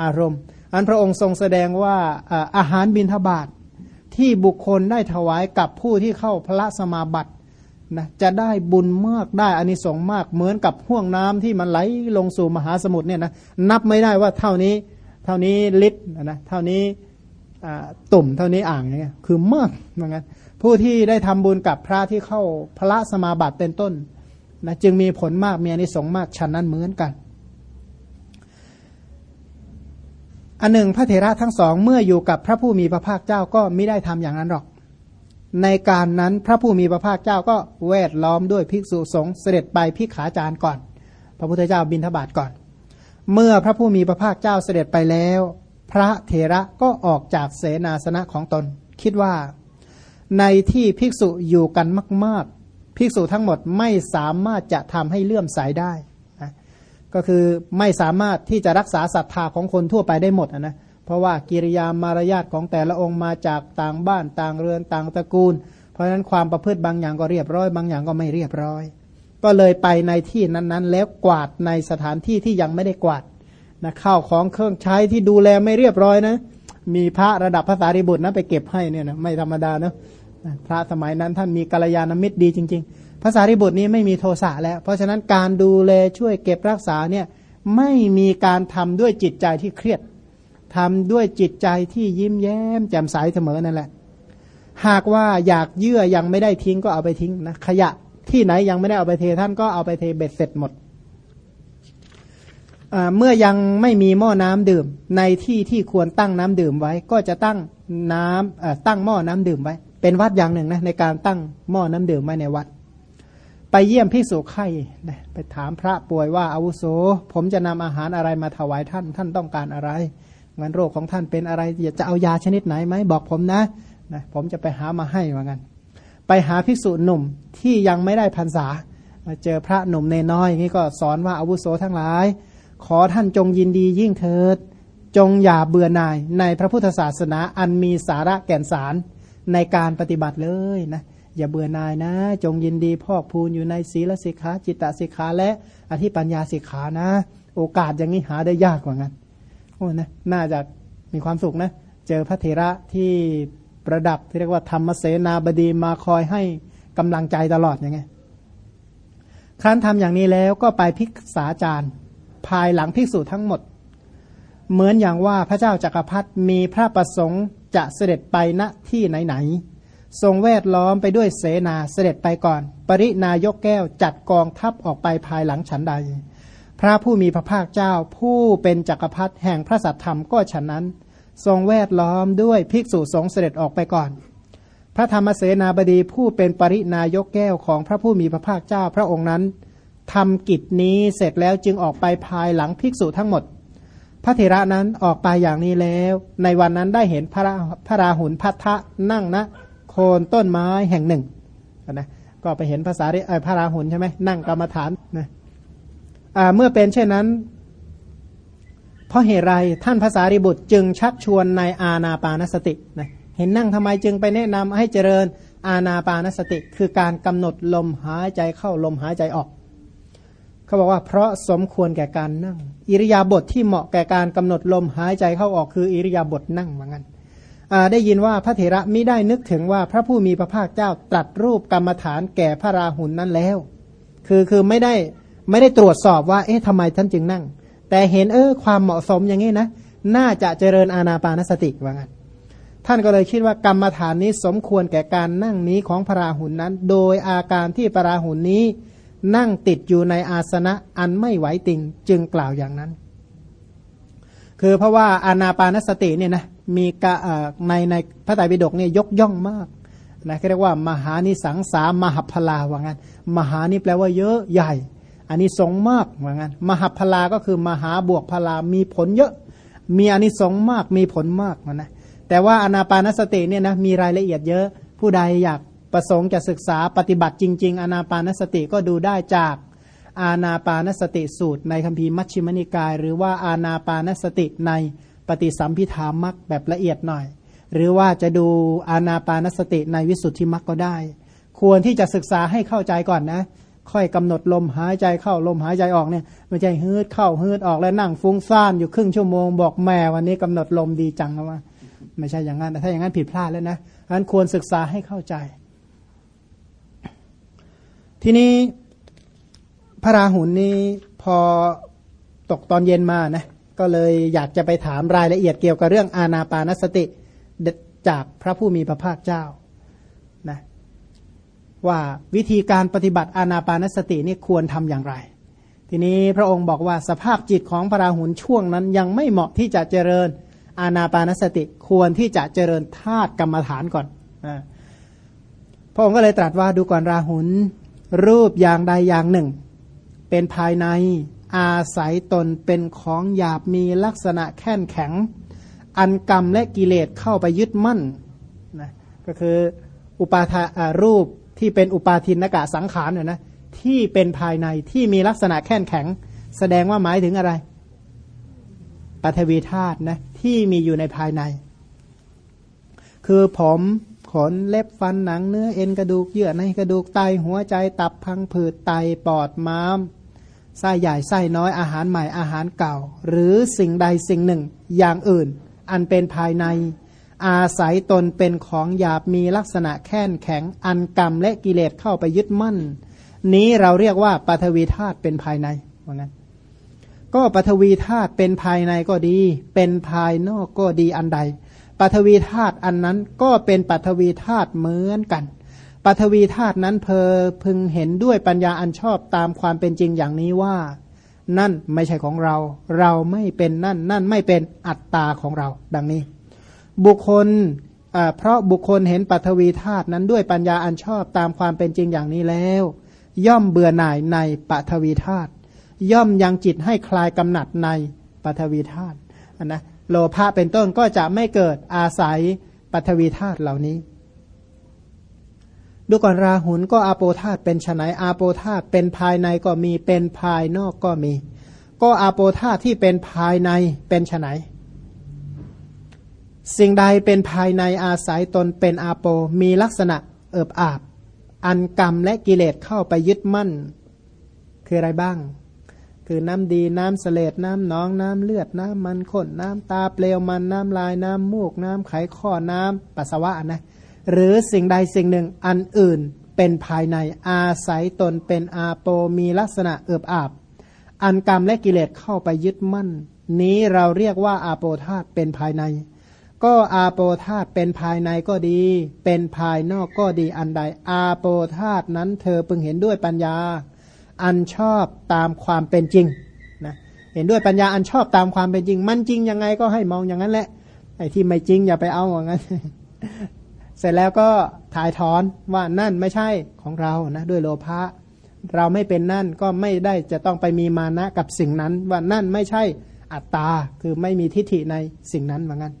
อารมณ์ อันพระองค์ทรงแสดงว่าอาหารบิณฑบาทที่บุคคลได้ถวายกับผู้ที่เข้าพระสมาบัติ นะจะได้บุญมากได้อานิสงส์มากเหมือนกับห่วงน้ำที่มันไหลลงสู่มหาสมุทรเนี่ยนะนับไม่ได้ว่าเท่านี้ เท่านี้ลิตรนะเท่านี้ตุ่มเท่านี้อ่างเนี่ยคือมากเหมือนกันผู้ที่ได้ทำบุญกับพระที่เข้าพระสมาบัติเป็นต้นนะจึงมีผลมากมีอานิสงส์มากฉันนั้นเหมือนกันอันหนึ่งพระเถระทั้งสองเมื่ออยู่กับพระผู้มีพระภาคเจ้าก็ไม่ได้ทำอย่างนั้นหรอก ในการนั้นพระผู้มีพระภาคเจ้าก็แวดล้อมด้วยภิกษุสงฆ์เสด็จไปพิขาจารก่อน พระพุทธเจ้าบินทบาทก่อน เมื่อพระผู้มีพระภาคเจ้าเสด็จไปแล้ว พระเถระก็ออกจากเสนาสนะของตน คิดว่า ในที่ภิกษุอยู่กันมาก ๆ ภิกษุทั้งหมดไม่สามารถจะทำให้เลื่อมใสได้นะก็คือไม่สามารถที่จะรักษาศรัทธาของคนทั่วไปได้หมดนะ เพราะว่ากิริยามารยาทของแต่ละองค์มาจากต่างบ้านต่างเรือนต่างตระกูล เพราะฉะนั้นความประพฤติบางอย่างก็เรียบร้อย บางอย่างก็ไม่เรียบร้อย ก็เลยไปในที่นั้นๆ แล้วกวาดในสถานที่ที่ยังไม่ได้กวาดนะข้าวของเครื่องใช้ที่ดูแลไม่เรียบร้อยนะ มีพระระดับภาษาริบุตรนะไปเก็บให้เนี่ยนะไม่ธรรมดาเนะพระสมัยนั้นท่านมีกัลยาณมิตรดีจริง ๆ ภาษาริบุตรนี้ไม่มีโทสะแล้ว เพราะฉะนั้นการดูแลช่วยเก็บรักษาเนี่ยไม่มีการทำด้วยจิตใจที่เครียด ทำด้วยจิตใจที่ยิ้มแย้ม แจ่มใสเสมอนั่นแหละ หากว่าอยากเยื่อยังไม่ได้ทิ้งก็เอาไปทิ้งนะขยะที่ไหนยังไม่ได้เอาไปเทท่านก็เอาไปเทเบ็ดเสร็จหมดเมื่อยังไม่มีหม้อน้ำดื่ม ในที่ที่ควรตั้งน้ำดื่มไว้ ก็จะตั้งน้ำตั้งหม้อน้ำดื่มไว้ เป็นวัดอย่างหนึ่งนะในการตั้งหม้อน้ำดื่มไว้ในวัด ไปเยี่ยมพิสุไข่ไปถามพระป่วยว่าอาวุโส ผมจะนำอาหารอะไรมาถวายท่าน ท่านต้องการอะไร งันโรคของท่านเป็นอะไรจะเอายาชนิดไหนไหมบอกผมนะนะผมจะไปหามาให้ว่างั้น ไปหาภิกษุหนุ่มที่ยังไม่ได้พรรษามาเจอพระหนุ่มเนน้อยอย่างนี้ก็สอนว่าอาวุโสทั้งหลาย ขอท่านจงยินดียิ่งเถิด จงอย่าเบื่อหน่ายในพระพุทธศาสนาอันมีสาระแก่นสารในการปฏิบัติเลยนะอย่าเบื่อนายนะ จงยินดีพอกพูนอยู่ในศีลสิกขาจิตตสิกขาและอธิปัญญาสิกขานะ โอกาสอย่างนี้หาได้ยากกว่างั้น นะน่าจะมีความสุขนะ เจอพระเถระที่ประดับที่เรียกว่าธรรมเสนาบดีมาคอยให้กำลังใจตลอดอย่างไงครั้นทำอย่างนี้แล้วก็ไปพิกษาจารย์ ภายหลังภิกษุทั้งหมด เหมือนอย่างว่าพระเจ้าจากักรพรรดิมีพระประสงค์จะเสด็จไปณที่ไหนๆทรงแวดล้อมไปด้วยเสนาเสด็จไปก่อน ปรินายกแก้วจัดกองทัพออกไปภายหลังฉันใด พระผู้มีพระภาคเจ้า ผู้เป็นจักรพรรดิแห่งพระสัทธรรมก็ฉะนั้น ทรงแวดล้อมด้วยภิกษุสงฆ์เสด็จออกไปก่อน พระธรรมเสนาบดีผู้เป็นปรินายกแก้วของพระผู้มีพระภาคเจ้าพระองค์นั้นทำกิจนี้เสร็จแล้วจึงออกไปภายหลังภิกษุทั้งหมด พระเถระนั้นออกไปอย่างนี้แล้ว ในวันนั้นได้เห็นพระราพระราหุลพัทธะนั่งนะโคนต้นไม้แห่งหนึ่งนะก็ไปเห็นภาษาพระราหุลใช่ไหมนั่งกรรมฐานนะ เมื่อเป็นเช่นนั้น เพราะเหตุไรท่านภาษาริบุตรจึงชักชวนในอาณาปานสตินะเห็นนั่งทำไมจึงไปแนะนำให้เจริญอาณาปานสติ คือการกำหนดลมหายใจเข้าลมหายใจออก เขาบอกว่าเพราะสมควรแก่การนั่ง อิริยาบถทที่เหมาะแก่การกำหนดลมหายใจเข้าออกคืออิริยาบถนั่งเหมือนกันได้ยินว่าพระเถระมิได้นึกถึงว่าพระผู้มีพระภาคเจ้าตรัสรูปกรรมฐานแก่พระราหุลนนั้นแล้ว คือคือไม่ได้ ไม่ได้ตรวจสอบว่า เอ๊ะทำไมท่านจึงนั่ง แต่เห็นเออความเหมาะสมอย่างนี้นะ น่าจะเจริญอาณาปานสติว่างั้นท่านก็เลยคิดว่ากรรมฐานนี้สมควรแก่การนั่งนี้ของพระราหุลนนั้น โดยอาการที่พระราหุลนี้ นั่งติดอยู่ในอาสนะอันไม่ไหวติงจึงกล่าวอย่างนั้น คือเพราะว่าอานาปานสติเนี่ยนะมีกะในในพระไตรปิฎกเนี่ยยกย่องมากนะเรียกว่ามหานิสังสามหพลาว่างั้น มหานี่แปลว่าเยอะใหญ่ อันนี้สงมากว่างั้นมหาพลาก็คือมหาบวกพลามีผลเยอะ มีอันนี้สงมากมีผลมากนะแต่ว่าอนาปานสติเนี่ยนะมีรายละเอียดเยอะ ผู้ใดอยากประสงค์จะศึกษาปฏิบัติจริง ๆ อนาปานสติก็ดูได้จากอาณาปานสติสูตร ในคัมภีร์มัชฌิมนิกาย หรือว่าอาณาปานสติในปฏิสัมพิธามักแบบละเอียดหน่อย หรือว่าจะดูอาณาปานสติในวิสุทธิมักก็ได้ ควรที่จะศึกษาให้เข้าใจก่อนนะ ค่อยกำหนดลมหายใจเข้าลมหายใจออกเนี่ยไม่ใช่ฮืดเข้าฮืดออกแล้วนั่งฟุ้งซ่านอยู่ครึ่งชั่วโมงบอกแม่วันนี้กำหนดลมดีจังนะว่า ไม่ใช่อย่างนั้นแต่ถ้าอย่างนั้นผิดพลาดแล้วนะอันควรศึกษาให้เข้าใจ ทีนี้พระราหุลนี้พอตกตอนเย็นมานะก็เลยอยากจะไปถามรายละเอียดเกี่ยวกับเรื่องอาณาปานสติจากพระผู้มีพระภาคเจ้า ว่าวิธีการปฏิบัติอาณาปานสตินี่ควรทำอย่างไร ทีนี้พระองค์บอกว่าสภาพจิตของพระราหุลช่วงนั้นยังไม่เหมาะที่จะเจริญอาณาปานสติควรที่จะเจริญธาตุกรรมฐานก่อนพระองค์ก็เลยตรัสว่าดูก่อนราหุลรูปอย่างใดอย่างหนึ่ง เป็นภายในอาศัยตนเป็นของหยาบมีลักษณะแข็งแข็ง อันกรรมและกิเลสเข้าไปยึดมั่นนะก็คืออุปาทารูป ที่เป็นอุปาทินนกะสังขารเนี่ยนะที่เป็นภายในที่มีลักษณะแข็งแข็ง แสดงว่าหมายถึงอะไรปัทวีธาตุนะที่มีอยู่ในภายใน คือผมขนเล็บฟันหนังเนื้อเอ็นกระดูกเยื่อในกระดูกไตหัวใจตับพังผืดไตปอดม้ามไส้ใหญ่ไส้น้อยอาหารใหม่อาหารเก่า หรือสิ่งใดสิ่งหนึ่ง อย่างอื่น อันเป็นภายใน อาศัยตนเป็นของหยาบมีลักษณะแข็งแข็งอันกรรมและกิเลสเข้าไปยึดมั่น นี้เราเรียกว่าปัทวีธาตุเป็นภายในว่างั้นก็ปัทวีธาตุเป็นภายในก็ดี เป็นภายนอกก็ดีอันใดปัทวีธาตุอันนั้นก็เป็นปัทวีธาตุเหมือนกันปัทวีธาตุนั้นเพอพึงเห็นด้วยปัญญาอันชอบตามความเป็นจริงอย่างนี้ว่า นั่นไม่ใช่ของเรา เราไม่เป็นนั่น นั่นไม่เป็นอัตตาของเรา ดังนี้ บุคคลเพราะบุคคลเห็นปัทวีธาตุนั้นด้วยปัญญาอันชอบตามความเป็นจริงอย่างนี้แล้ว ย่อมเบื่อหน่ายในปัทวีธาตุย่อมยังจิตให้คลายกำหนัดในปัทวีธาตุนะโลภะเป็นต้นก็จะไม่เกิดอาศัยปัทวีธาตุเหล่านี้ ดูก่อนราหุลก็อาโปธาตุเป็นไนอาโปธาตุเป็นภายในก็มีเป็นภายนอกก็มี ก็อาโปธาตุที่เป็นภายในเป็นไน สิ่งใดเป็นภายในอาศัยตนเป็นอาโป มีลักษณะเอิบอาบ อันกรรมและกิเลสเข้าไปยึดมั่น คืออะไรบ้าง คือน้ำดีน้ำเสลดน้ำหนองน้ำเลือดน้ำมันข้นน้ำตาเปลวมันน้ำลายน้ำมูกน้ำไขข้อน้ำปัสสาวะนะหรือสิ่งใดสิ่งหนึ่งอันอื่นเป็นภายในอาศัยตนเป็นอาโปมีลักษณะเอิบอาบ อันกรรมและกิเลสเข้าไปยึดมั่น นี้เราเรียกว่าอาโปธาตเป็นภายใน ก็อาโปธาตเป็นภายในก็ดี เป็นภายนอกก็ดีอันใด อาโปธาตนั้นเธอพึงเห็นด้วยปัญญา อันชอบตามความเป็นจริงนะเห็นด้วยปัญญาอันชอบตามความเป็นจริง มันจริงยังไงก็ให้มองอย่างนั้นแหละไอ้ที่ไม่จริงอย่าไปเอาอย่างนั้น เสร็จแล้วก็ถ่ายถอนว่านั่นไม่ใช่ของเรานะด้วยโลภะเราไม่เป็นนั่นก็ไม่ได้จะต้องไปมีมานะกับสิ่งนั้น ว่านั่นไม่ใช่อัตตาคือไม่มีทิฏฐิในสิ่งนั้นเหมือนกัน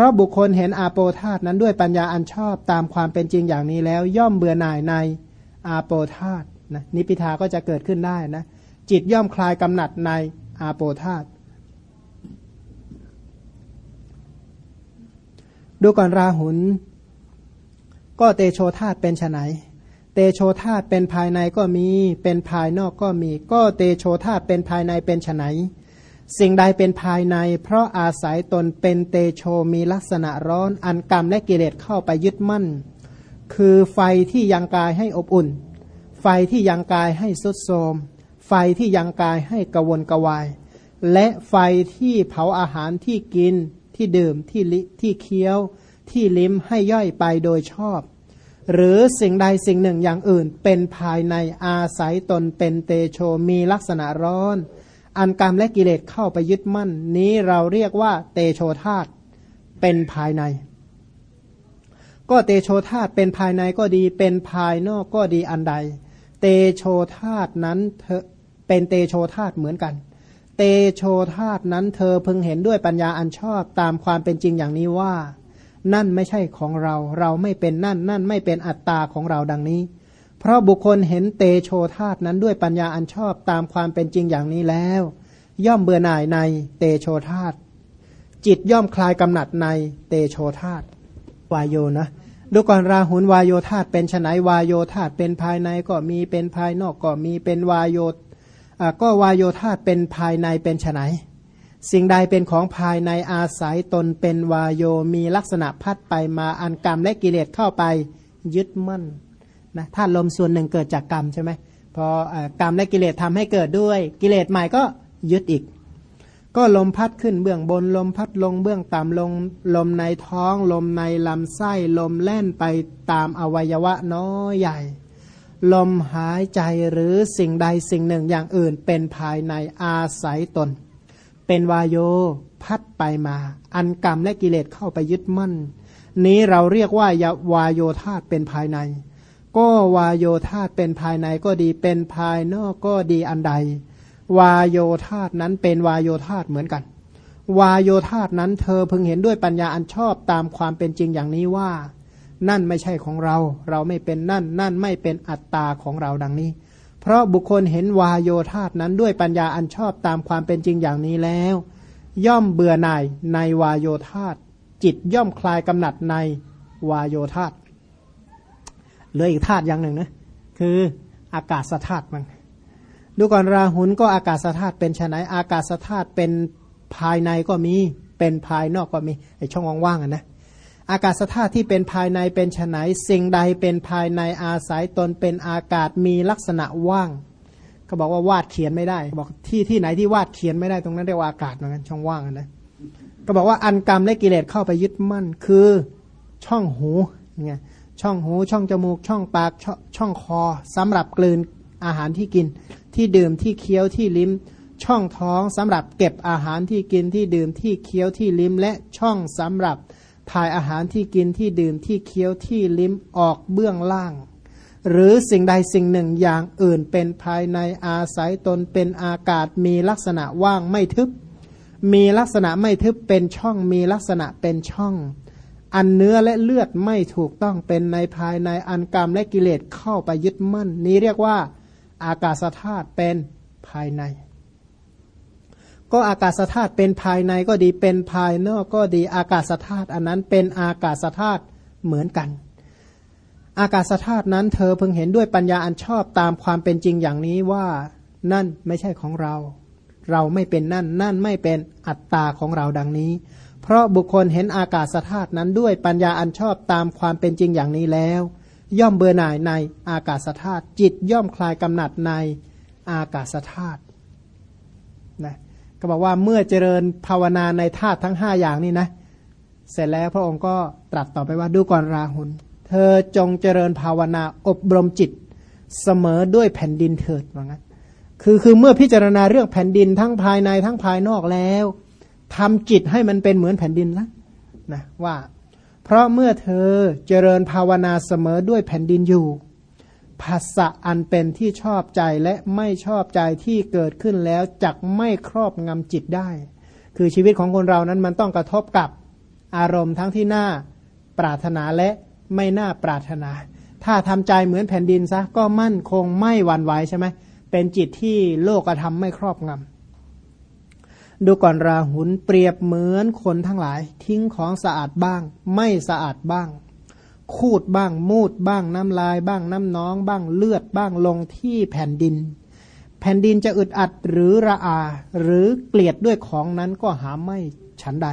ราะบุคคลเห็นอาโปธาตนั้นด้วยปัญญาอันชอบตามความเป็นจริงอย่างนี้แล้ว ย่อมเบื่อหน่ายในอาโปธาตนะนิพิทาก็จะเกิดขึ้นได้นะ จิตย่อมคลายกำหนัดในอาโปธาตดูก่อนราหุลก็เตโชธาตเป็นไนเตโชธาตเป็นภายในก็มี เป็นภายนอกก็มี ก็เตโชธาตเป็นภายในเป็นไน สิ่งใดเป็นภายใน เพราะอาศัยตนเป็นเตโชมีลักษณะร้อน อันกรรมและกิเลสเข้าไปยึดมั่น คือไฟที่ยังกายให้อบอุ่น ไฟที่ยังกายให้สุดโทมไฟที่ยังกายให้กวนกวาย และไฟที่เผาอาหารที่กินที่ดื่มที่ลิที่เคี้ยว ที่ลิ้มให้ย่อยไปโดยชอบ หรือสิ่งใดสิ่งหนึ่งอย่างอื่นเป็นภายในอาศัยตนเป็นเตโชมีลักษณะร้อน อันกรรมและกิเลสเข้าไปยึดมั่น นี้เราเรียกว่าเตโชธาตเป็นภายใน ก็เตโชธาตเป็นภายในก็ดีเป็นภายนอกก็ดีอันใด เตโชธาตนั้นเธอเป็นเตโชธาตเหมือนกัน เตโชธาตนั้นเธอพึงเห็นด้วยปัญญาอันชอบตามความเป็นจริงอย่างนี้ว่า นั่นไม่ใช่ของเรา เราไม่เป็นนั่น นั่นไม่เป็นอัตตาของเราดังนี้ เพราะบุคคลเห็นเตโชธาตนั้นด้วยปัญญาอันชอบตามความเป็นจริงอย่างนี้แล้ว ย่อมเบื่อหน่ายในเตโชธาตจิตย่อมคลายกำหนัดในเตโชธาตวายโยนะดูก่อนราหุลวายโยธาตเป็นไนวายโยธาตเป็นภายในก็มีเป็นภายนอกก็มีเป็นวายโยก็วายโยธาตเป็นภายในเป็นไนสิ่งใดเป็นของภายในอาศัยตนเป็นวายโยมีลักษณะพัดไปมาอันกรรมและกิเลสเข้าไปยึดมั่น นะธาตุลมส่วนหนึ่งเกิดจากกรรมใช่ไหมพอกรรมและกิเลสทำให้เกิดด้วย กิเลสใหม่ก็ยึดอีก ก็ลมพัดขึ้นเบื้องบนลมพัดลงเบื้องต่ำลงลมในท้อง ลมในลำไส้ลมแล่นไปตามอวัยวะน้อยใหญ่ ลมหายใจหรือสิ่งใดสิ่งหนึ่งอย่างอื่นเป็นภายในอาศัยตน เป็นวายโยพัดไปมา อันกรรมและกิเลสเข้าไปยึดมั่น นี้เราเรียกว่าวายโยธาตเป็นภายใน ก็วายโยธาตเป็นภายในก็ดีเป็นภายนอกก็ดีอันใด วายโยธาตนั้นเป็นวายโยธาตเหมือนกัน วายโยธาตนั้นเธอพึงเห็นด้วยปัญญาอันชอบตามความเป็นจริงอย่างนี้ว่า นั่นไม่ใช่ของเรา เราไม่เป็นนั่น นั่นไม่เป็นอัตตาของเราดังนี้ เพราะบุคคลเห็นวายโยธาตนั้นด้วยปัญญาอันชอบตามความเป็นจริงอย่างนี้แล้ว ย่อมเบื่อหน่ายในวายโยธาตจิตย่อมคลายกำหนัดในวายโยธาต เหลืออีกธาตุอย่างหนึ่งนะคืออากาศธาตุมันดูก่อนราหุลก็อากาศธาตุเป็นไนอากาศธาตุเป็นภายในก็มีเป็นภายนอกก็มีไอช่องว่างๆอะนะอากาศธาตุที่เป็นภายในเป็นไนสิ่งใดเป็นภายในอาศัยตนเป็นอากาศมีลักษณะว่างก็บอกว่าวาดเขียนไม่ได้บอกที่ที่ไหนที่วาดเขียนไม่ได้ตรงนั้นเรียกว่าอากาศเหมือนกันช่องว่างนะก็บอกว่าอันกรรมและกิเลสเข้าไปยึดมั่นคือช่องหูไง ช่องหูช่องจมูก ช่องปากชช่องคอสำหรับกลืนอาหารที่กิน ที่ดื่มที่เคี้ยวที่ลิ้ม ช่องท้องสำหรับเก็บอาหารที่กินที่ดื่มที่เคี้ยวที่ลิ้ม และช่องสำหรับถ่ายอาหารที่กินที่ดื่มที่เคี้ยวที่ลิ้มออกเบื้องล่าง หรือสิ่งใดสิ่งหนึ่งอย่างอื่นเป็นภายในอาศัยตนเป็นอากาศมีลักษณะว่างไม่ทึบ มีลักษณะไม่ทึบเป็นช่องมีลักษณะเป็นช่อง อันเนื้อและเลือดไม่ถูกต้องเป็นในภายในอันกรรมและกิเลสเข้าไปยึดมั่น นี้เรียกว่า อากาศธาตุเป็นภายใน ก็อากาศธาตุเป็นภายในก็ดีเป็นภายนอกก็ดีอากาศธาตุอันนั้นเป็นอากาศธาตุเหมือนกัน อากาศธาตุนั้นเธอเพิ่งเห็นด้วยปัญญาอันชอบตามความเป็นจริงอย่างนี้ว่านั่นไม่ใช่ของเรา เราไม่เป็นนั่น นั่นไม่เป็นอัตตาของเราดังนี้ เพราะบุคคลเห็นอากาศธาตุนั้นด้วยปัญญาอันชอบตามความเป็นจริงอย่างนี้แล้ว ย่อมเบื่อหน่ายในอากาศธาตุจิตย่อมคลายกำหนัดในอากาศธาตุนะก็บอกว่าเมื่อเจริญภาวนาในธาตุทั้งห้าอย่างนี้นะ เสร็จแล้วพระองค์ก็ตรัสต่อไปว่าดูก่อนราหุลเธอจงเจริญภาวนาอบรมจิตเสมอด้วยแผ่นดินเถิดว่างั้นคือคือเมื่อพิจารณาเรื่องแผ่นดินทั้งภายในทั้งภายนอกแล้ว ทำจิตให้มันเป็นเหมือนแผ่นดินละนะว่า เพราะเมื่อเธอเจริญภาวนาเสมอด้วยแผ่นดินอยู่ภาษะอันเป็นที่ชอบใจและไม่ชอบใจที่เกิดขึ้นแล้วจักไม่ครอบงำจิตได้ คือชีวิตของคนเรานั้นมันต้องกระทบกับอารมณ์ทั้งที่น่าปรารถนาและไม่น่าปรารถนา ถ้าทำใจเหมือนแผ่นดินซะก็มั่นคงไม่หวั่นไหวใช่ไหมเป็นจิตที่โลกธรรมไม่ครอบงำ ดูก่อนราหุลเปรียบเหมือนคนทั้งหลาย ทิ้งของสะอาดบ้าง ไม่สะอาดบ้าง คูดบ้างมูดบ้างน้ำลายบ้างน้ำน้องบ้างเลือดบ้างลงที่แผ่นดิน แผ่นดินจะอึดอัดหรือระอา หรือเกลียดด้วยของนั้นก็หาไม่ฉันใด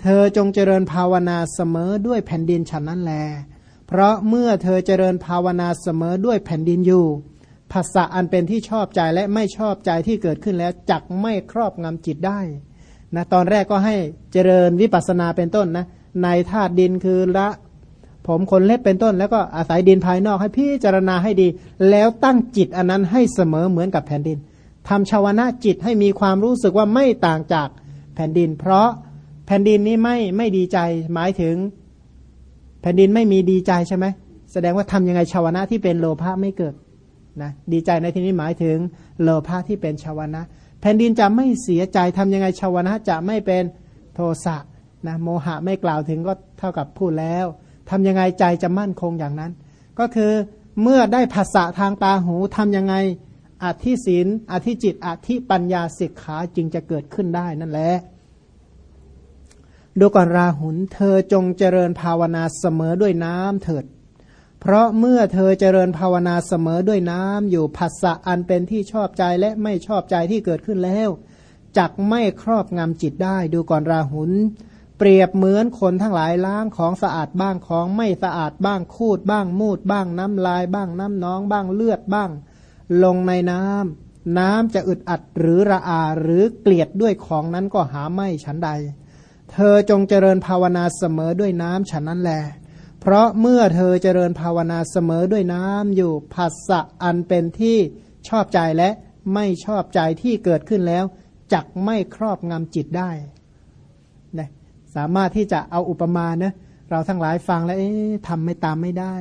เธอจงเจริญภาวนาเสมอด้วยแผ่นดินฉันนั้นแล เพราะเมื่อเธอเจริญภาวนาเสมอด้วยแผ่นดินอยู่ ภาษาอันเป็นที่ชอบใจและไม่ชอบใจที่เกิดขึ้นแล้วจักไม่ครอบงำจิตได้นะตอนแรกก็ให้เจริญวิปัสสนาเป็นต้นนะในธาตุดินคือละผมขนเล็บเป็นต้น แล้วก็อาศัยดินภายนอกให้พิจารณาให้ดี แล้วตั้งจิตอันนั้นให้เสมอเหมือนกับแผ่นดินทำชาวนะจิตให้มีความรู้สึกว่าไม่ต่างจากแผ่นดิน เพราะแผ่นดินนี้ไม่ไม่ดีใจหมายถึง แผ่นดินไม่มีดีใจใช่ไหมแสดงว่าทํำยังไงชาวนะที่เป็นโลภะไม่เกิด นะดีใจในที่นี้หมายถึงโลภะที่เป็นชาวนะ แผ่นดินจะไม่เสียใจทำยังไงชาวนะจะไม่เป็นโทสะนะโมหะไม่กล่าวถึงก็เท่ากับพูดแล้วทำยังไงใจจะมั่นคงอย่างนั้น ก็คือเมื่อได้ภาษาทางตาหูทำยังไงอธิศีลอธิจิตอธิปัญญาสิกขาจึงจะเกิดขึ้นได้นั่นแหละดูก่อนราหุลเธอจงเจริญภาวนาเสมอด้วยน้ำเถิด เพราะเมื่อเธอเจริญภาวนาเสมอด้วยน้ำอยู่ภาษะอันเป็นที่ชอบใจและไม่ชอบใจที่เกิดขึ้นแล้วจักไม่ครอบงำจิตได้ ดูก่อนราหุลเปรียบเหมือนคนทั้งหลายล้างของสะอาดบ้างของไม่สะอาดบ้างคูดบ้างมูดบ้างน้ำลายบ้างน้ำน้องบ้างเลือดบ้าง ลงในน้ำน้ำจะอึดอัดหรือระอาหรือเกลียดด้วยของนั้นก็หาไม่ฉันใด เธอจงเจริญภาวนาเสมอด้วยน้ำฉันนั้นแล เพราะเมื่อเธอเจริญภาวนาเสมอด้วยน้ำอยู่ภาษะอันเป็นที่ชอบใจและไม่ชอบใจที่เกิดขึ้นแล้วจักไม่ครอบงำจิตได้สามารถที่จะเอาอุปมาเนะเราทั้งหลายฟังแล้วทำไม่ตามไม่ได้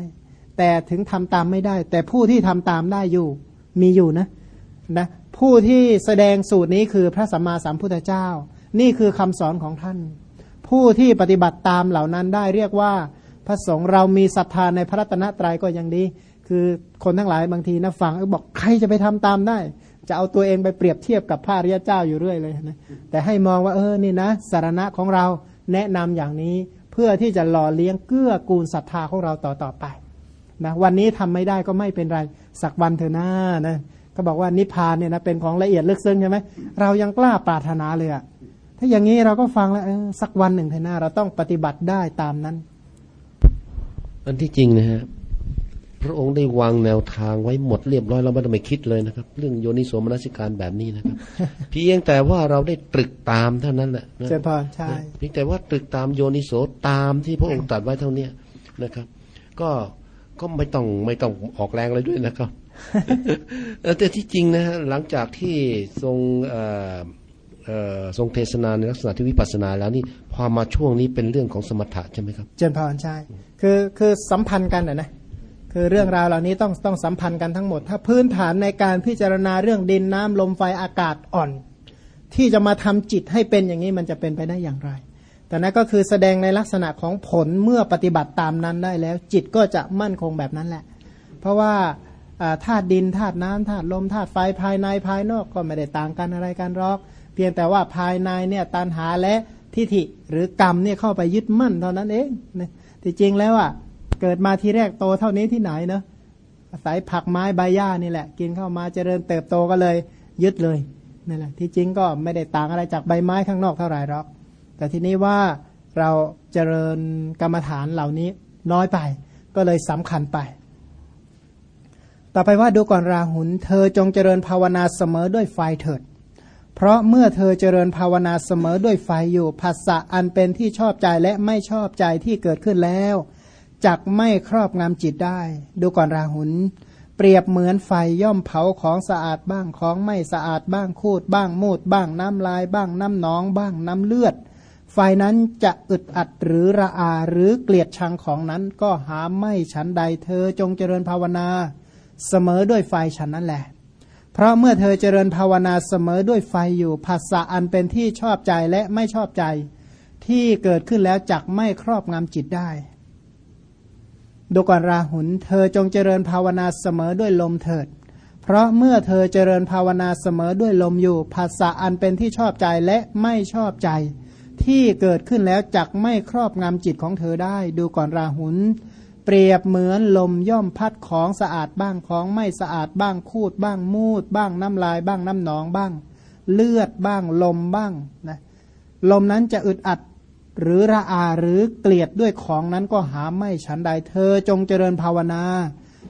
แต่ถึงทำตามไม่ได้ แต่ผู้ที่ทำตามได้อยู่มีอยู่นะนะผู้ที่แสดงสูตรนี้คือพระสัมมาสัมพุทธเจ้า นี่คือคำสอนของท่าน ผู้ที่ปฏิบัติตามเหล่านั้นได้เรียกว่า พระสงฆ์เรามีศรัทธาในพระรัตนตรัยก็ยังดี คือคนทั้งหลายบางทีนะฟังบอกใครจะไปทำตามได้ จะเอาตัวเองไปเปรียบเทียบกับพระริยเจ้าอยู่เรื่อยเลยนะแต่ให้มองว่าเออนี่นะสารณะของเราแนะนำอย่างนี้เพื่อที่จะหล่อเลี้ยงเกื้อกูลศรัทธาของเราต่อต่อไปนะวันนี้ทำไม่ได้ก็ไม่เป็นไรสักวันเถอะหน้านะก็บอกว่านิพพานเนี่ยนะเป็นของละเอียดลึกซึ้งใช่ไหมเรายังกล้าปรารถนาเลยอะถ้าอย่างนี้เราก็ฟังแล้วสักวันหนึ่งเถอะหน้าเราต้องปฏิบัติได้ตามนั้น อันที่จริงนะฮะพระองค์ได้วางแนวทางไว้หมดเรียบร้อยเราไม่ต้องไปคิดเลยนะครับ เรื่องโยนิโสมนสิการแบบนี้นะครับ เพียงแต่ว่าเราได้ตรึกตามเท่านั้นแหละเจริญพรใช่เพียงแต่ว่าตรึกตามโยนิโสตามที่พระองค์ตรัสไว้เท่านี้นะครับ ก็ก็ไม่ต้องไม่ต้องออกแรงเลยด้วยนะครับแต่ที่จริงนะฮะหลังจากที่ทรง ทรงเทศนาในลักษณะที่วิปัสสนาแล้วนี่พอมาช่วงนี้เป็นเรื่องของสมถะใช่ไหมครับเจนพรใช่คือคือสัมพันธ์กันนะคือเรื่องราวเหล่านี้ต้องต้องสัมพันธ์กันทั้งหมด ถ้าพื้นฐานในการพิจารณาเรื่องดินน้ำลมไฟอากาศอ่อน ที่จะมาทำจิตให้เป็นอย่างนี้มันจะเป็นไปได้อย่างไร แต่นั้นก็คือแสดงในลักษณะของผลเมื่อปฏิบัติตามนั้นได้แล้ว จิตก็จะมั่นคงแบบนั้นแหละ เพราะว่าธาตุดินธาตุน้ำธาตุลมธาตุไฟภายในภายนอกก็ไม่ได้ต่างกันอะไรกันหรอก เพียงแต่ว่าภายในเนี่ยตันหาและทิฏฐิหรือกรรมเนี่ยเข้าไปยึดมั่นเท่านั้นเองที่จริงแล้วอะเกิดมาทีแรกโตเท่านี้ที่ไหนเนาะอาศัยผักไม้ใบหญ้านี่แหละ กินเข้ามาเจริญเติบโตก็เลยยึดเลยนั่นแหละที่จริงก็ไม่ได้ต่างอะไรจากใบไม้ข้างนอกเท่าไหร่หรอก แต่ทีนี้ว่าเราเจริญกรรมฐานเหล่านี้น้อยไป ก็เลยสำคัญไป ต่อไปว่าดูก่อนราหุลเธอจงเจริญภาวนาเสมอด้วยไฟเถิด เพราะเมื่อเธอเจริญภาวนาเสมอด้วยไฟอยู่ภาษะอันเป็นที่ชอบใจและไม่ชอบใจที่เกิดขึ้นแล้วจักไม่ครอบงำจิตได้ ดูก่อนราหุลเปรียบเหมือนไฟย่อมเผาของสะอาดบ้างของไม่สะอาดบ้างคูดบ้างมูดบ้างน้ำลายบ้างน้ำหนองบ้างน้ำเลือด ไฟนั้นจะอึดอัดหรือระอาหรือเกลียดชังของนั้นก็หาไม่ฉันใดเธอจงเจริญภาวนา เสมอด้วยไฟฉันนั่นแหละ เพราะเมื่อเธอเจริญภาวนาเสมอด้วยไฟอยู่ภาษาอันเป็นที่ชอบใจและไม่ชอบใจ ที่เกิดขึ้นแล้วจักไม่ครอบงำจิตได้ดูก่อนราหุลเธอจงเจริญภาวนาเสมอด้วยลมเถิด เพราะเมื่อเธอเจริญภาวนาเสมอด้วยลมอยู่ภาษาอันเป็นที่ชอบใจและไม่ชอบใจ ที่เกิดขึ้นแล้วจักไม่ครอบงำจิตของเธอได้ ดูก่อนราหุล เปรียบเหมือนลมย่อมพัดของสะอาดบ้างของไม่สะอาดบ้างคูดบ้างมูด บ้างน้ำลายบ้างน้ำหนองบ้าง เลือดบ้างลมบ้างนะลมนั้นจะอึดอัดหรือระอาหรือเกลียดด้วยของนั้นก็หาไม่ฉันใดเธอจงเจริญภาวนา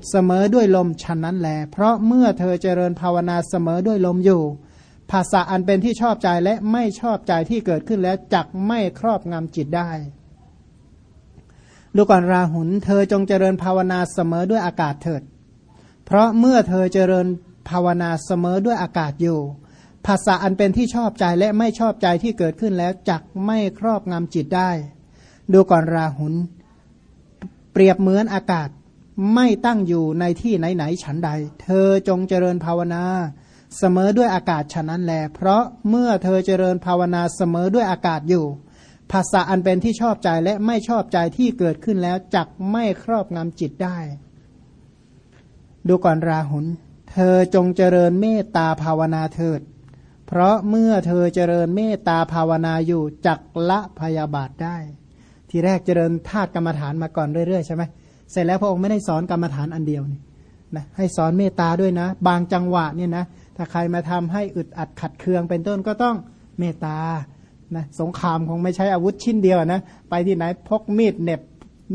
เสมอด้วยลมฉันนั้นแหลเพราะเมื่อเธอเจริญภาวนาเสมอด้วยลมอยู่ ภาษาอันเป็นที่ชอบใจและไม่ชอบใจที่เกิดขึ้นแล้วจักไม่ครอบงำจิตได้ ดูก่อนราหุลเธอจงเจริญภาวนาเสมอด้วยอากาศเถิด เพราะเมื่อเธอเจริญภาวนาเสมอด้วยอากาศอยู่ ภาษาอันเป็นที่ชอบใจและไม่ชอบใจที่เกิดขึ้นแล้วจักไม่ครอบงำจิตได้ ดูก่อนราหุลเปรียบเหมือนอากาศไม่ตั้งอยู่ในที่ไหนๆฉันใด เธอจงเจริญภาวนา เสมอด้วยอากาศฉะนั้นแล เพราะเมื่อเธอเจริญภาวนาเสมอด้วยอากาศอยู่ ภาษาอันเป็นที่ชอบใจและไม่ชอบใจที่เกิดขึ้นแล้วจักไม่ครอบงำจิตได้ ดูก่อนราหุลเธอจงเจริญเมตตาภาวนาเถิด เพราะเมื่อเธอเจริญเมตตาภาวนาอยู่จักละพยาบาทได้ ทีแรกเจริญธาตุกรรมฐานมาก่อนเรื่อยๆใช่ไหมเสร็จแล้วพระองค์ไม่ได้สอนกรรมฐานอันเดียวนี่นะให้สอนเมตตาด้วยนะ บางจังหวะเนี่ยนะถ้าใครมาทำให้อึดอัดขัดเคืองเป็นต้นก็ต้องเมตตา นะสงครามคงไม่ใช้อาวุธชิ้นเดียวนะไปที่ไหนพกมีดเน็บ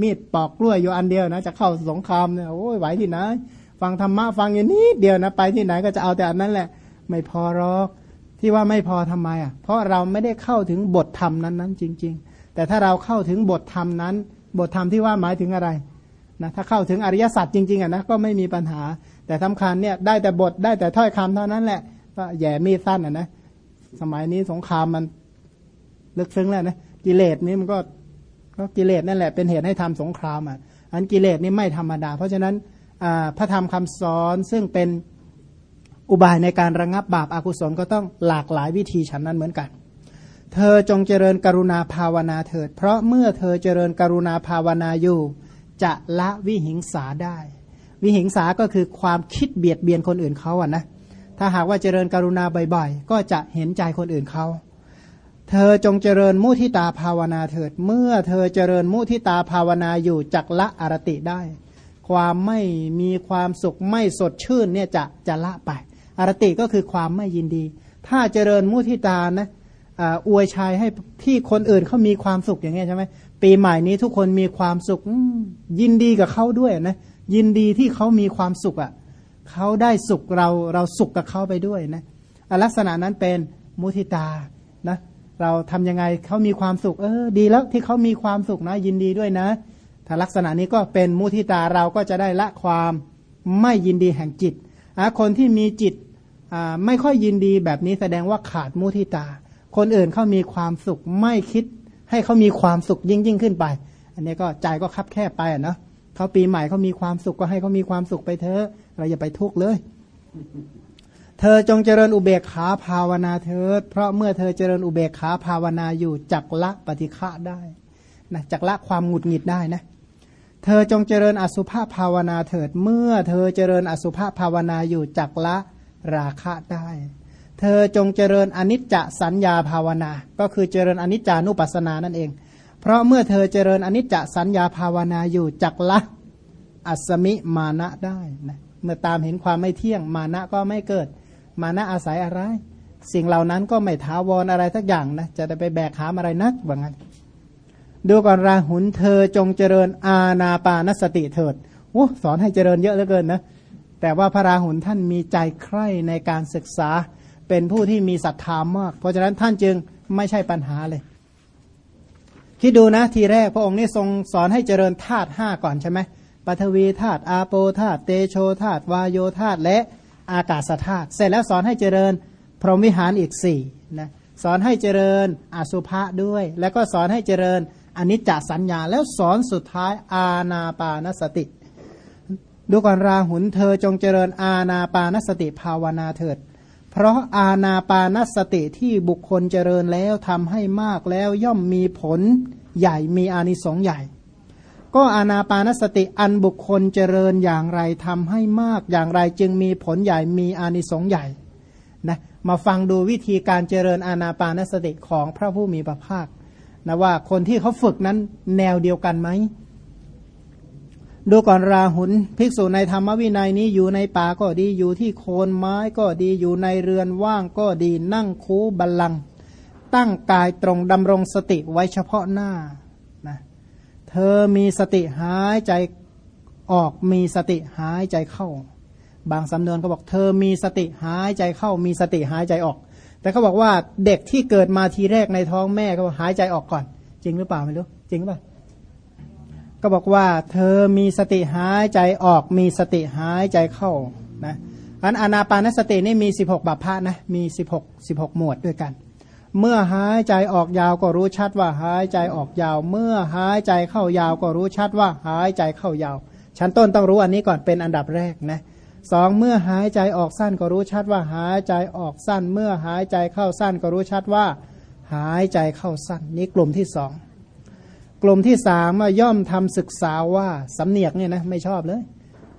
มีดปอกกล้วยอยู่อันเดียวนะจะเข้าสงครามเนี่ยโอ้ยไหวที่ไหนฟังธรรมะฟังอย่างนี้เดียวนะไปที่ไหนก็จะเอาแต่อันนั้นแหละ ไม่พอหรอกที่ว่าไม่พอทำไมอะเพราะเราไม่ได้เข้าถึงบทธรรมนั้นนั้นจริง ๆ แต่ถ้าเราเข้าถึงบทธรรมนั้น บทธรรมที่ว่าหมายถึงอะไรนะถ้าเข้าถึงอริยสัจจริงๆอะนะก็ไม่มีปัญหา แต่ทำคัญเนี่ยได้แต่บทได้แต่ถ้อยคำเท่านั้นแหละก็แย่มีดสั้นอะนะสมัยนี้สงครามมัน ลึกซึ้งแล้วนะกิเลสนี้มันก็ก็กิเลสนั่นแหละเป็นเหตุให้ทำสงครามอะอันกิเลสนี่ไม่ธรรมดา เพราะฉะนั้นพระธรรมคำสอนซึ่งเป็นอุบายในการระงับบาปอากุศลก็ต้องหลากหลายวิธีฉันนั้นเหมือนกัน เธอจงเจริญกรุณาภาวนาเถิด เพราะเมื่อเธอเจริญกรุณาภาวนาอยู่ จะละวิหิงสาได้ วิหิงสาก็คือความคิดเบียดเบียนคนอื่นเขาอะนะถ้าหากว่าเจริญกรุณาบ่อยๆ ก็จะเห็นใจคนอื่นเขา เธอจงเจริญมุทิตาภาวนาเถิด เมื่อเธอเจริญมุทิตาภาวนาอยู่จักละอารติได้ ความไม่มีความสุขไม่สดชื่นเนี่ยจะจะละไป อารติก็คือความไม่ยินดี ถ้าเจริญมุทิตานะอวยชัยให้ที่คนอื่นเขามีความสุขอย่างเงี้ยใช่ไหมปีใหม่นี้ทุกคนมีความสุขยินดีกับเขาด้วยนะยินดีที่เขามีความสุขอะ่ะเขาได้สุขเราเราสุขกับเขาไปด้วยนะลักษณะนั้นเป็นมุทิตานะ เราทํำยังไงเขามีความสุข เออ ดีแล้วที่เขามีความสุขนะ ยินดีด้วยนะ ถ้าลักษณะนี้ก็เป็นมุทิตาเราก็จะได้ละความไม่ยินดีแห่งจิตคนที่มีจิตไม่ค่อยยินดีแบบนี้แสดงว่าขาดมุทิตา คนอื่นเขามีความสุขไม่คิด ให้เขามีความสุขยิ่งยิ่งขึ้นไป อันนี้ก็ใจก็คับแคบไปอะนะเขาปีใหม่เขามีความสุขก็ให้เขามีความสุขไปเถอะเราอย่าไปทุกข์เลย เธอจงเจริญอุเบกขาภาวนาเถิด เพราะเมื่อเธอเจริญอุเบกขาภาวนาอยู่จักละปฏิฆะได้นะจักละความหงุดหงิดได้นะ เธอจงเจริญอสุภาภาวนาเถิด เมื่อเธอเจริญอสุภาภาวนาอยู่จักละราคะได้ เธอจงเจริญอนิจจสัญญาภาวนา ก็คือเจริญอนิจจานุปัสสนานั่นเอง เพราะเมื่อเธอเจริญอนิจจสัญญาภาวนาอยู่จักละอัสมิมานะได้นะเมื่อตามเห็นความไม่เที่ยงมานะก็ไม่เกิด มานะอาศัยอะไร สิ่งเหล่านั้นก็ไม่ท้าวรอะไรสักอย่างนะจะได้ไปแบกหามอะไรนักว่างั้นดูก่อนราหุนเธอจงเจริญอาณาปานสติเถิดโอ้สอนให้เจริญเยอะเหลือเกินนะแต่ว่าพระราหุลท่านมีใจใคร่ในการศึกษาเป็นผู้ที่มีศรัทธามาก เพราะฉะนั้นท่านจึงไม่ใช่ปัญหาเลย คิดดูนะทีแรกพระองค์นี่ทรงสอนให้เจริญธาตุห้าก่อนใช่ไหมปฐวีธาตุอาโปธาตุเตโชธาตุวายโยธาตุและ อากาศธาตุเสร็จแล้วสอนให้เจริญ พรหมวิหารอีกสี่นะสอนให้เจริญอสุภะด้วย แล้วก็สอนให้เจริญอนิจจสัญญา แล้วสอนสุดท้ายอาณาปานสติ ดูก่อนราหุลเธอจงเจริญอาณาปานสติภาวนาเถิด เพราะอาณาปานสติที่บุคคลเจริญแล้วทำให้มากแล้วย่อมมีผลใหญ่มีอานิสงส์ใหญ่ ก็อาณาปานสติอันบุคคลเจริญอย่างไรทำให้มากอย่างไรจึงมีผลใหญ่มีอานิสงส์ใหญ่นะมาฟังดูวิธีการเจริญอาณาปานสติของพระผู้มีพระภาคนะว่าคนที่เขาฝึกนั้นแนวเดียวกันไหมดูก่อนราหุลภิกษุในธรรมวินัยนี้อยู่ในป่าก็ดีอยู่ที่โคนไม้ก็ดีอยู่ในเรือนว่างก็ดีนั่งคูบัลลัง ตั้งกายตรงดำรงสติไว้เฉพาะหน้า เธอมีสติหายใจออกมีสติหายใจเข้า บางสำนวนก็บอกเธอมีสติหายใจเข้า มีสติหายใจออก แต่เขาบอกว่าเด็กที่เกิดมาทีแรกในท้องแม่ก็หายใจออกก่อน จริงหรือเปล่าไม่รู้จริงหรือเปล่าก็บอกว่า เธอมีสติหายใจออก มีสติหายใจเข้านะอันอนาปานสตินี่มี 16บัพพะนะมี 16 16 หมวดด้วยกัน เมื่อหายใจออกยาวก็รู้ชัดว่าหายใจออกยาว เมื่อหายใจเข้ายาวก็รู้ชัดว่าหายใจเข้ายาว ชั้นต้นต้องรู้อันนี้ก่อนเป็นอันดับแรกนะสองเมื่อหายใจออกสั้นก็รู้ชัดว่าหายใจออกสั้น เมื่อหายใจเข้าสั้นก็รู้ชัดว่า หายใจเข้าสั้น นี่กลุ่มที่สองกลุ่มที่สามย่อมทำศึกษาว่าสำเนียกเนี่ยนะไม่ชอบเลย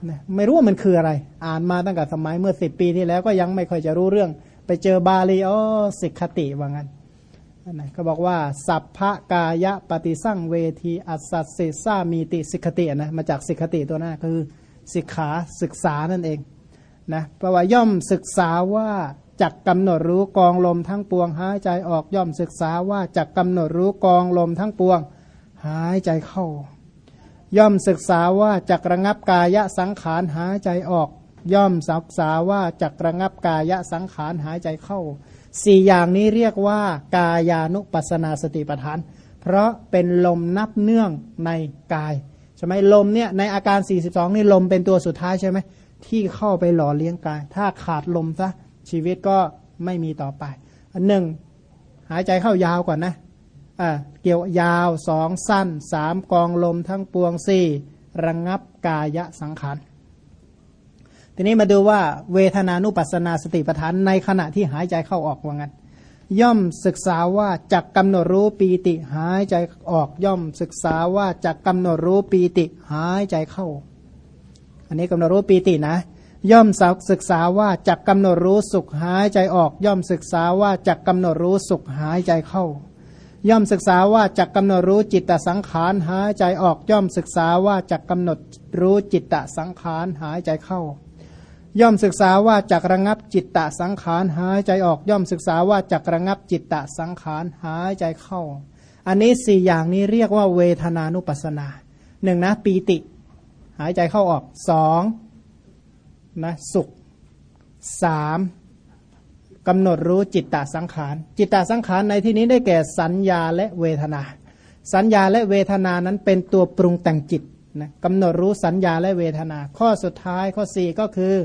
นะไม่รู้ว่ามันคืออะไร อ่านมาตั้งแต่สมัยเมื่อสิบปีที่แล้วก็ยังไม่ค่อยจะรู้เรื่อง ไปเจอบาลีอ๋อสิกขติว่างั้นนะเขาบอกว่า สัพพะกายะปฏิสั่งเวทีอัสสสิสามีติสิกขตินะมาจากสิกขติตัวนั้นคือสิกขาศึกษานั่นเองนะเพราะว่าย่อมศึกษาว่าจักกำหนดรู้กองลมทั้งปวง หายใจออกย่อมศึกษาว่าจักกำหนดรู้กองลมทั้งปวง หายใจเข้า ย่อมศึกษาว่าจักระงับกายะสังขารหายใจออก ย่อมศึกษาว่าจักระงับกายะสังขารหายใจเข้าสี่อย่างนี้เรียกว่ากายานุปัสนาสติปัฏฐาน เพราะเป็นลมนับเนื่องในกายใช่ไหมลมเนี่ยในอาการ 42 นี่ลมเป็นตัวสุดท้ายใช่ไหมที่เข้าไปหล่อเลี้ยงกาย ถ้าขาดลมซะชีวิตก็ไม่มีต่อไปอันหนึ่งหายใจเข้ายาวก่อนนะเกี่ยวยาวสองสั้นสามกองลมทั้งปวงสี่ระงงับกายะสังขาร ทีนี้มาดูว่าเวทนานุปัสนาสติปัฏฐานในขณะที่หายใจเข้าออกว่างั้น ย่อมศึกษาว่าจักกำหนดรู้ปีติหายใจออกย่อมศึกษาว่าจักกำหนดรู้ปีติหายใจเข้า อันนี้กำหนดรู้ปีตินะ ย่อมศึกษาว่าจักกำหนดรู้สุขหายใจออก ย่อมศึกษาว่าจักกำหนดรู้สุขหายใจเข้า ย่อมศึกษาว่าจักกำหนดรู้จิตตสังขารหายใจออก ย่อมศึกษาว่าจักกำหนดรู้จิตตสังขารหายใจเข้า ย่อมศึกษาว่าจักระงับจิตตะสังขารหายใจออกย่อมศึกษาว่าจักระงับจิตตะสังขารหายใจเข้า อันนี้สี่อย่างนี้เรียกว่าเวทนานุปัสนาหนึ่งนะปีติ หายใจเข้าออกสองนะสุขสามกำหนดรู้จิตตสังขาร จิตตสังขารในที่นี้ได้แก่สัญญาและเวทนา สัญญาและเวทนานั้นเป็นตัวปรุงแต่งจิตนะกำหนดรู้สัญญาและเวทนา ข้อสุดท้ายข้อ 4 ก็คือ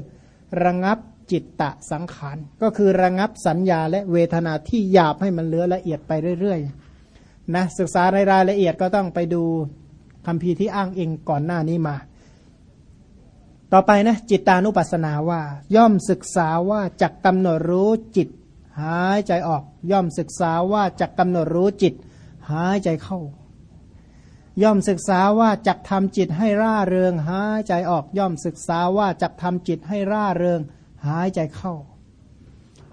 ระงับจิตตะสังขาร ก็คือระงับสัญญาและเวทนาที่หยาบให้มันเลือละเอียดไปเรื่อยๆนะศึกษาในรายละเอียดก็ต้องไปดูคำพีที่อ้างอิงก่อนหน้านี้มา ต่อไปนะจิตตานุปัสสนาว่า ย่อมศึกษาว่าจักกำหนดรู้จิต หายใจออก ย่อมศึกษาว่าจักกำหนดรู้จิต หายใจเข้า ย่อมศึกษาว่าจักทำจิตให้ร่าเริงหายใจออกย่อมศึกษาว่าจักทำจิตให้ร่าเริงหายใจเข้า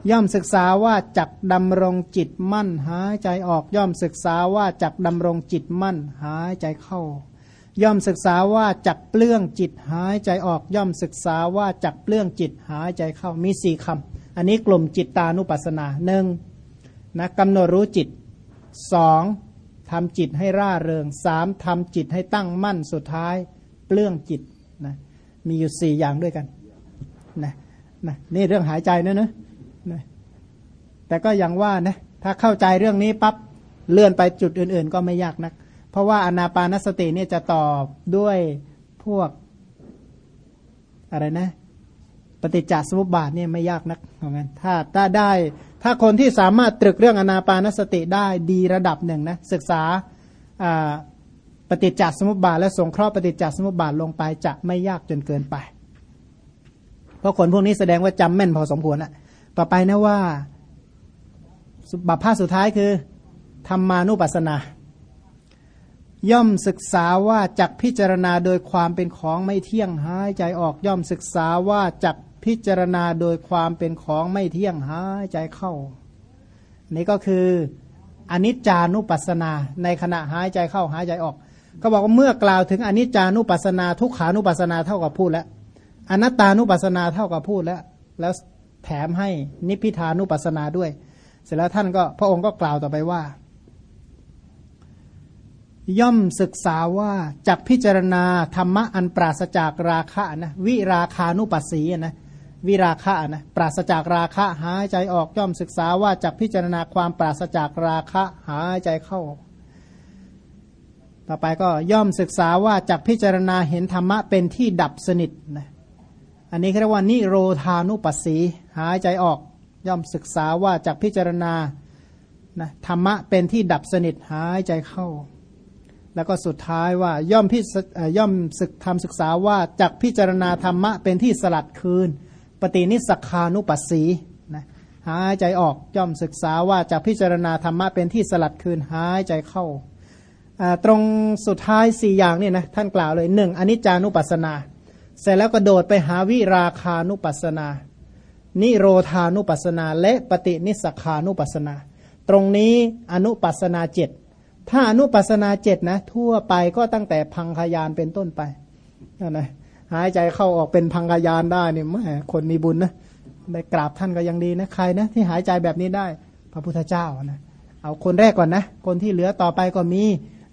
ย่อมศึกษาว่าจักดำรงจิตมั่นหายใจออกย่อมศึกษาว่าจักดำรงจิตมั่นหายใจเข้า ย่อมศึกษาว่าจักเปลื้องจิตหายใจออกย่อมศึกษาว่าจักเปลื้องจิตหายใจเข้ามีสี่คำอันนี้กลุ่มจิตตานุปัสสนาหนึ่งนะกำหนดรู้จิตสอง ทำจิตให้ร่าเริงสามทำจิตให้ตั้งมั่นสุดท้าย เปลื้องจิตนะมีอยู่สี่อย่างด้วยกันนะนะนี่เรื่องหายใจนะเนะนะแต่ก็ยังว่านะถ้าเข้าใจเรื่องนี้ปั๊บเลื่อนไปจุดอื่น ๆ ก็ไม่ยากนัก เพราะว่าอนาปานสติเนี่ยจะตอบด้วยพวกอะไรนะ ปฏิจจสมุปบาทเนี่ยไม่ยากนักเหมือนกันถ้าถ้าได้ ถ้าคนที่สามารถตรึกเรื่องอนาปานสติได้ดีระดับหนึ่งนะศึกษาปฏิจจสมุปบาทและสงเคราะห์ปฏิจจสมุปบาทลงไปจะไม่ยากจนเกินไป เพราะคนพวกนี้แสดงว่าจำแม่นพอสมควรอะต่อไปนะว่าบัพพาสุดท้ายคือธรรมานุปัสสนา ย่อมศึกษาว่าจักพิจารณาโดยความเป็นของไม่เที่ยงหายใจออกย่อมศึกษาว่าจัก พิจารณาโดยความเป็นของไม่เที่ยงหายใจเข้า นี่ก็คืออนิจจานุปัสสนา ในขณะหายใจเข้าหายใจออก ก็บอกว่าเมื่อกล่าวถึงอนิจจานุปัสสนา ทุกขานุปัสสนาเท่ากับพูดแล้วอนัตตานุปัสสนาเท่ากับพูดแล้ว แล้วแถมให้นิพพิทานุปัสสนาด้วย เสร็จแล้วท่านก็พระองค์ก็กล่าวต่อไปว่า ย่อมศึกษาว่าจักพิจารณาธรรมะอันปราศจากราคะนะวิราคานุปัสสีนะ วิราคะนะปราศจากราคะหายใจออกย่อมศึกษาว่าจากพิจารณาความปราศจากราคะหายใจเข้า ต่อไปก็ย่อมศึกษาว่าจากพิจารณาเห็นธรรมะเป็นที่ดับสนิทนะอันนี้เรียกว่านิโรธานุปัสสีหายใจออก ย่อมศึกษาว่าจากพิจารณานะธรรมะเป็นที่ดับสนิทหายใจเข้า แล้วก็สุดท้ายว่าย่อมพิย่อมศึกทำศึกษาว่าจากพิจารณาธรรมะเป็นที่สลัดคืน ปฏินิสักานุปัสสีนะหายใจออกย่อมศึกษาว่าจากพิจารณาธรรมะเป็นที่สลัดคืนหายใจเข้า ตรงสุดท้ายสี่อย่างนี่นะท่านกล่าวเลยหนึ่งอนิจจานุปัสสนา เสร็จแล้วก็โดดไปหาวิราคานุปัสสนา นิโรธานุปัสสนา และปฏินิสขานุปัสสนา ตรงนี้อนุปัสสนาเจ็ดถ้าอนุปัสสนาเจ็ดนะทั่วไปก็ตั้งแต่พังขยานเป็นต้นไปนะ หายใจเข้าออกเป็นพังกายานได้เนี่ยแม่คนมีบุญนะได้กราบท่านก็ยังดีนะใครนะที่หายใจแบบนี้ได้ พระพุทธเจ้านะเอาคนแรกก่อนนะ คนที่เหลือต่อไปก็มี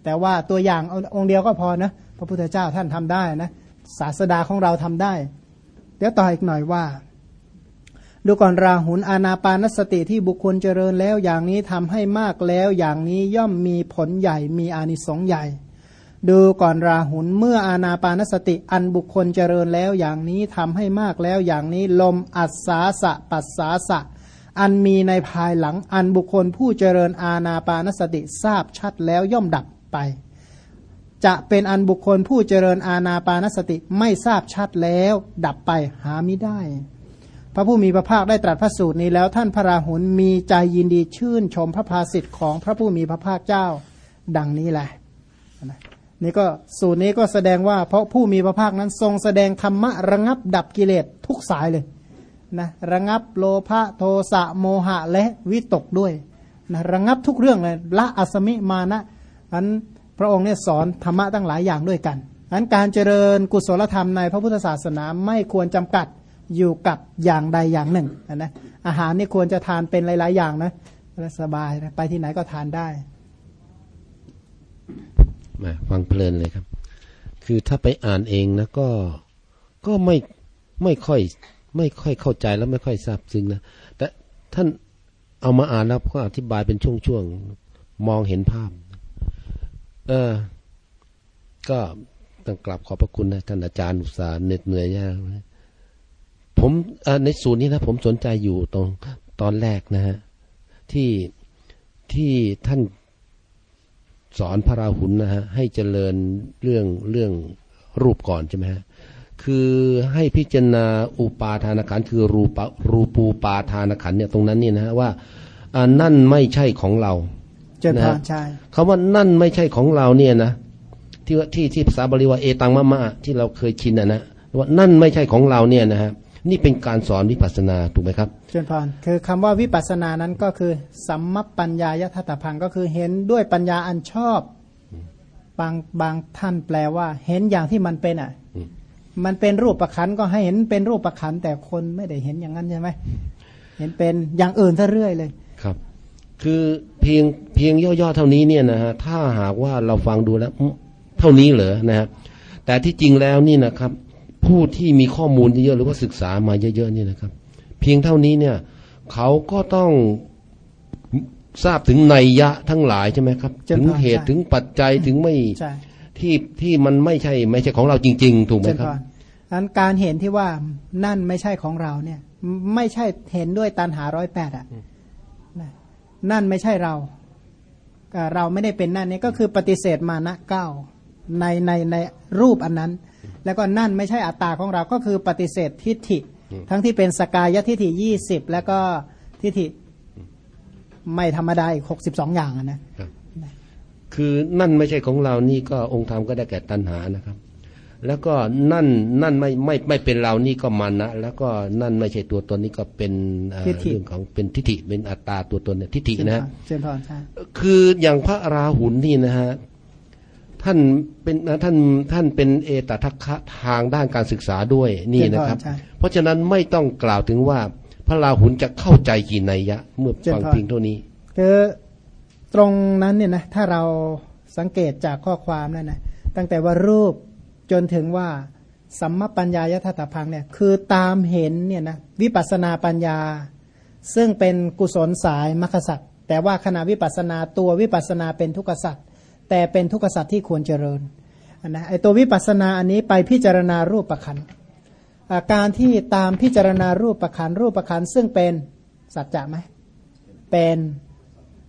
แต่ว่าตัวอย่างองค์เดียวก็พอนะพระพุทธเจ้าท่านทำได้นะศาสดาของเราทำได้ เดี๋ยวต่ออีกหน่อยว่า ดูก่อนราหุลอานาปานสติที่บุคคลเจริญแล้วอย่างนี้ทำให้มากแล้วอย่างนี้ย่อมมีผลใหญ่มีอานิสงส์ใหญ่ ดูก่อนราหุลเมื่ออาณาปานสติอันบุคคลเจริญแล้วอย่างนี้ทำให้มากแล้วอย่างนี้ลมอัศสาสะปัสสาสะ อันมีในภายหลังอันบุคคลผู้เจริญอาณาปานสติทราบชัดแล้วย่อมดับไป จะเป็นอันบุคคลผู้เจริญอาณาปานสติไม่ทราบชัดแล้ว ดับไปหาไม่ได้ พระผู้มีพระภาคได้ตรัสพระสูตรนี้แล้วท่านพระราหุลมีใจยินดีชื่นชมพระภาสิทธิ์ของพระผู้มีพระภาคเจ้า ดังนี้แหละ นี่ก็สูตรนี้ก็แสดงว่า เพราะผู้มีพระภาคนั้นทรงแสดงธรรมะระงับดับกิเลสทุกสายเลยนะระงับโลภะโทสะโมหะและวิตกด้วยนะระงับทุกเรื่องเลยละอสมิมานะอันพระองค์เนี่ยสอนธรรมะตั้งหลายอย่างด้วยกันอันการเจริญกุศลธรรมในพระพุทธศาสนาไม่ควรจำกัดอยู่กับอย่างใดอย่างหนึ่งนะอาหารนี่ควรจะทานเป็นหลาย ๆ อย่างนะสบายนะไปที่ไหนก็ทานได้ มาฟังเพลินเลยครับ คือถ้าไปอ่านเองนะก็ก็ไม่ไม่ค่อยไม่ค่อยเข้าใจแล้วไม่ค่อยทราบซึ้งนะแต่ท่านเอามาอ่านแล้วก็อธิบายเป็นช่วงๆมองเห็นภาพ เออ ก็ต้องกลับขอบพระคุณนะท่านอาจารย์อุตสาห์เหน็ดเหนื่อยยากผมในสูตรนี้นะผมสนใจอยู่ตรงตอนแรกนะฮะที่ที่ท่าน สอนพระราหุลนะฮะให้เจริญเรื่องเรื่องรูปก่อนใช่ไหมฮะคือให้พิจารณาอุปาทานขันคือรูปรูปูปาทานขันเนี่ยตรงนั้นนี่นะฮะว่าอ่านั่นไม่ใช่ของเรานะใช่คำว่านั่นไม่ใช่ของเราเนี่ยนะที่ที่ที่ภาษาบาลีว่าเอตังมะมะที่เราเคยชินนะนะว่านั่นไม่ใช่ของเราเนี่ยนะฮะ นี่เป็นการสอนวิปัสนาถูกไหมครับเชิญพรคือคำว่าวิปัสนานั้นก็คือ สัมมปัญญายทัตพังก็คือเห็นด้วยปัญญาอันชอบ บางบางท่านแปลว่า เห็นอย่างที่มันเป็นอะ มันเป็นรูปประคันก็ให้เห็นเป็นรูปประคันแต่คนไม่ได้เห็นอย่างนั้นใช่ไหมเห็นเป็นอย่างอื่นซะเรื่อยเลยครับ คือเพียงเพียงย่อๆเท่านี้เนี่ยนะฮะถ้าหากว่าเราฟังดูแล้ว เท่านี้เหรอนะฮะแต่ที่จริงแล้วนี่นะครับ ผู้ที่มีข้อมูลเยอะหรือว่าศึกษามาเยอะๆนี่นะครับ เพียงเท่านี้เนี่ยเขาก็ต้องทราบถึงนัยยะทั้งหลายใช่ไหมครับ ถึงเหตุถึงปัจจัยถึงไม่ที่ที่มันไม่ใช่ไม่ใช่ของเราจริง ๆ ถูกไหมครับนั้นการเห็นที่ว่านั่นไม่ใช่ของเราเนี่ย ไม่ใช่เห็นด้วยตันหาร้อยแปดอะนั่นไม่ใช่เราเราไม่ได้เป็นนั่นนี่ก็คือปฏิเสธมานะเก้าในในในรูปอันนั้น แล้วก็นั่นไม่ใช่อัตตาของเราก็คือปฏิเสธทิฏฐิ ทั้งที่เป็นสกายทิฏฐิยี่สิบแล้วก็ทิฏฐิไม่ธรรมดาอีกหกสิบสองอย่างอะนะคือนั่นไม่ใช่ของเรานี่ก็องค์ธรรมก็ได้แก่ตัณหานะครับ แล้วก็นั่นนั่นไม่ไม่ไม่เป็นเรานี่ก็มานะ แล้วก็นั่นไม่ใช่ตัวตนนี่ก็เป็นเอ่อทิฏฐิเรื่องของเป็นทิฏฐิเป็นอัตตาตัวตนเนี่ยทิฏฐินะฮะเชิญพรใช่คืออย่างพระราหุลนี่นะฮะ ท่านเป็นท่านท่านเป็นเอตทัคคะทางด้านการศึกษาด้วยนี่นะครับเจริญพรใช่เพราะฉะนั้นไม่ต้องกล่าวถึงว่าพระราหุลจะเข้าใจกี่นัยยะ เมื่อฟังเจริญพรเพียงเท่านี้คือตรงนั้นเนี่ยนะถ้าเราสังเกตจากข้อความนั่นนะตั้งแต่ว่ารูปจนถึงว่าสัมมปัญญายทัตถพังเนี่ยคือตามเห็นเนี่ยนะวิปัสสนาปัญญา ซึ่งเป็นกุศลสายมรรคสัตว์แต่ว่าขณะวิปัสสนาตัววิปัสสนาเป็นทุกขสัตว์ แต่เป็นทุกขสัตว์ที่ควรเจริญนะไอตัววิปัสสนาอันนี้ไปพิจารณารูปประคันอาการที่ตามพิจารณารูปประคันรูปประคันซึ่งเป็นสัจจะไหมเป็น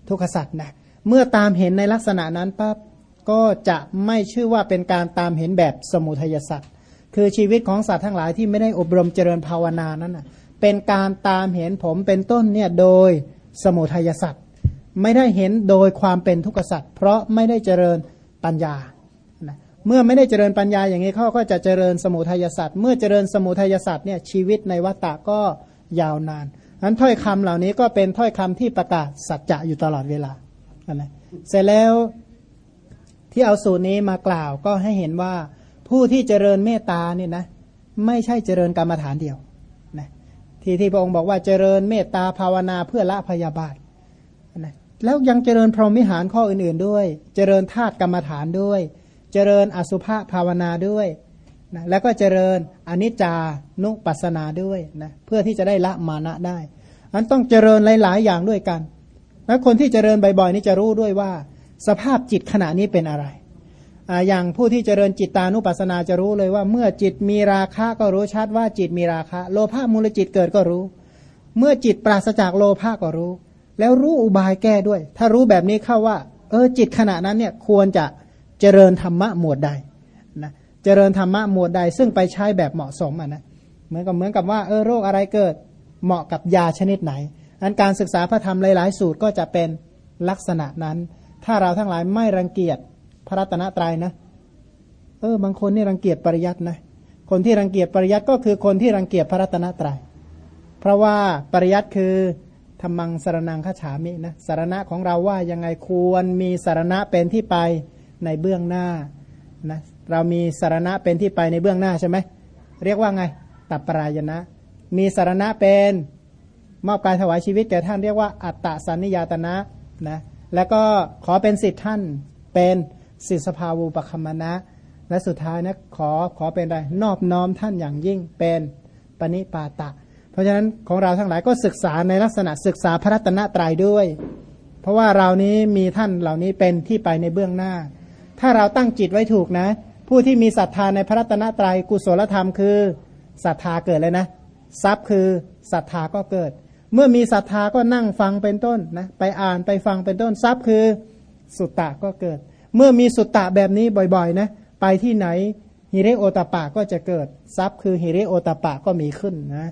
ทุกขสัตว์นะเมื่อตามเห็นในลักษณะนั้นปั๊บก็จะไม่ชื่อว่าเป็นการตามเห็นแบบสมุทัยสัตว์คือชีวิตของสัตว์ทั้งหลายที่ไม่ได้อบรมเจริญภาวนานั้นนะเป็นการตามเห็นผมเป็นต้นเนี่ยโดยสมุทัยสัตว์ ไม่ได้เห็นโดยความเป็นทุกขสัตว์เพราะไม่ได้เจริญปัญญาเมื่อไม่ได้เจริญปัญญาอย่างนี้เขาก็จะเจริญสมุทัยสัตว์เมื่อเจริญสมุทัยสัตว์เนี่ยชีวิตในวัฏฏะก็ยาวนานนั้นถ้อยคำเหล่านี้ก็เป็นถ้อยคำที่ประกาศสัจจะอยู่ตลอดเวลานะเสร็จแล้วที่เอาสูตรนี้มากล่าวก็ให้เห็นว่าผู้ที่เจริญเมตตาเนี่ยนะไม่ใช่เจริญกรรมฐานเดียวนะที่ที่พระองค์บอกว่าเจริญเมตตาภาวนาเพื่อละพยาบาทนะ แล้วยังเจริญพรหมิหารข้ออื่นๆด้วย เจริญธาตุกรรมฐานด้วย เจริญอสุภะภาวนาด้วยนะแล้วก็เจริญอนิจจานุปัสสนาด้วยนะเพื่อที่จะได้ละมานะได้อันต้องเจริญหลาย ๆ อย่างด้วยกัน แล้วคนที่เจริญบ่อย ๆ นี่จะรู้ด้วยว่า สภาพจิตขณะนี้เป็นอะไรออย่างผู้ที่เจริญจิตตานุปัสสนาจะรู้เลยว่า เมื่อจิตมีราคะก็รู้ชัดว่าจิตมีราคะ โลภะมูลจิตเกิดก็รู้ เมื่อจิตปราศจากโลภะก็รู้ แล้วรู้อุบายแก้ด้วย ถ้ารู้แบบนี้เข้าว่า เออจิตขณะนั้นเนี่ยควรจะเจริญธรรมะหมวดใดนะเจริญธรรมะหมวดใด ซึ่งไปใช้แบบเหมาะสมอะนะเหมือนกับเหมือนกับว่าเออโรคอะไรเกิดเหมาะกับยาชนิดไหนอันการศึกษาพระธรรมหลาย ๆ สูตรก็จะเป็นลักษณะนั้น ถ้าเราทั้งหลายไม่รังเกียจพระรัตนตรัยนะ เออบางคนนี่รังเกียจปริยัตินะ คนที่รังเกียจปริยัติก็คือคนที่รังเกียจพระรัตนตรัย เพราะว่าปริยัติคือ ธรรมังสารนังขฉามินะสารณะของเราว่ายังไงควรมีสารณะเป็นที่ไปในเบื้องหน้านะเรามีสารณะเป็นที่ไปในเบื้องหน้าใช่ไหมเรียกว่าไงตัปปรายณะมีสารณะเป็นมอบการถวายชีวิตแก่ท่านเรียกว่าอัตตสันนิยตนะนะแล้วก็ขอเป็นสิทธิท่านเป็นสิทธิสภาวูปคัมมนะ และสุดท้ายนะขอขอเป็นอะไรนอบน้อมท่านอย่างยิ่งเป็นปณิปาตะ เพราะฉะนั้นของเราทั้งหลายก็ศึกษาในลักษณะศึกษาพระรัตนตรัยด้วย เพราะว่าเรานี้มีท่านเหล่านี้เป็นที่ไปในเบื้องหน้า ถ้าเราตั้งจิตไว้ถูกนะ ผู้ที่มีศรัทธาในพระรัตนตรัยกุศลธรรมคือศรัทธาเกิดเลยนะ ทรัพย์คือศรัทธาก็เกิด เมื่อมีศรัทธาก็นั่งฟังเป็นต้นนะไปอ่านไปฟังเป็นต้นทรัพย์คือสุตตะก็เกิด เมื่อมีสุตตะแบบนี้บ่อยๆนะไปที่ไหนฮิเรโอตปะก็จะเกิดทรัพย์คือฮิเรโอตปะก็มีขึ้นนะ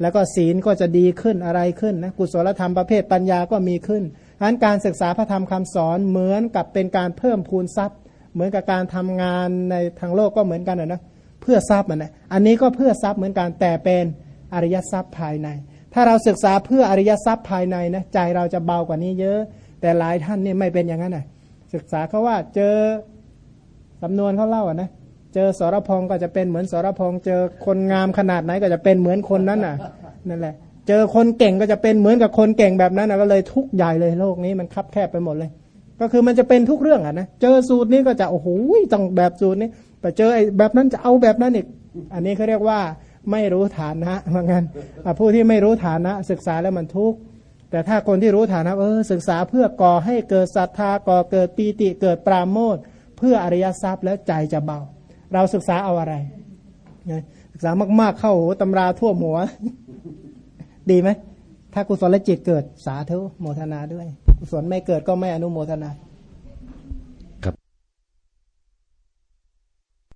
แล้วก็ศีลก็จะดีขึ้นอะไรขึ้นนะกุศลธรรมประเภทปัญญาก็มีขึ้นอันการศึกษาพระธรรมคำสอนเหมือนกับเป็นการเพิ่มพูนทรัพย์ เหมือนกับการทำงานในทางโลกก็เหมือนกันนะเพื่อทรัพย์มันนะอันนี้ก็เพื่อทรัพย์เหมือนกันแต่เป็นอริยทรัพย์ภายใน ถ้าเราศึกษาเพื่ออริยทรัพย์ภายในนะใจเราจะเบากว่านี้เยอะ แต่หลายท่านนี่ไม่เป็นอย่างนั้นนะศึกษาเขาว่าเจอสำนวนเขาเล่าอะนะ เจอสรพงศ์ก็จะเป็นเหมือนสรพงศ์เจอคนงามขนาดไหนก็จะเป็นเหมือนคนนั้นน่ะนั่นแหละ เจอคนเก่งก็จะเป็นเหมือนกับคนเก่งแบบนั้นน่ะก็เลยทุกข์ใหญ่เลยโลกนี้มันคับแคบไปหมดเลย ก็คือมันจะเป็นทุกเรื่องอะนะเจอสูตรนี้ก็จะโอ้โหต้องแบบสูตรนี้ไปเจอไอ้แบบนั้นจะเอาแบบนั้นอีกอันนี้เขาเรียกว่าไม่รู้ฐานะเหมือนกันผู้ที่ไม่รู้ฐานะศึกษาแล้วมันทุกข์แต่ถ้าคนที่รู้ฐานะเออศึกษาเพื่อก่อให้เกิดศรัทธาก่อเกิดปีติเกิดปราโมทเพื่ออริยทรัพย์แล้วใจจะเบา เราศึกษาเอาอะไรศึกษามากๆเข้าหตำราทั่วหัว ดีไหม ถ้ากุศลจิตเกิดสาธุโมทนาด้วย กุศลไม่เกิดก็ไม่อนุโมทนา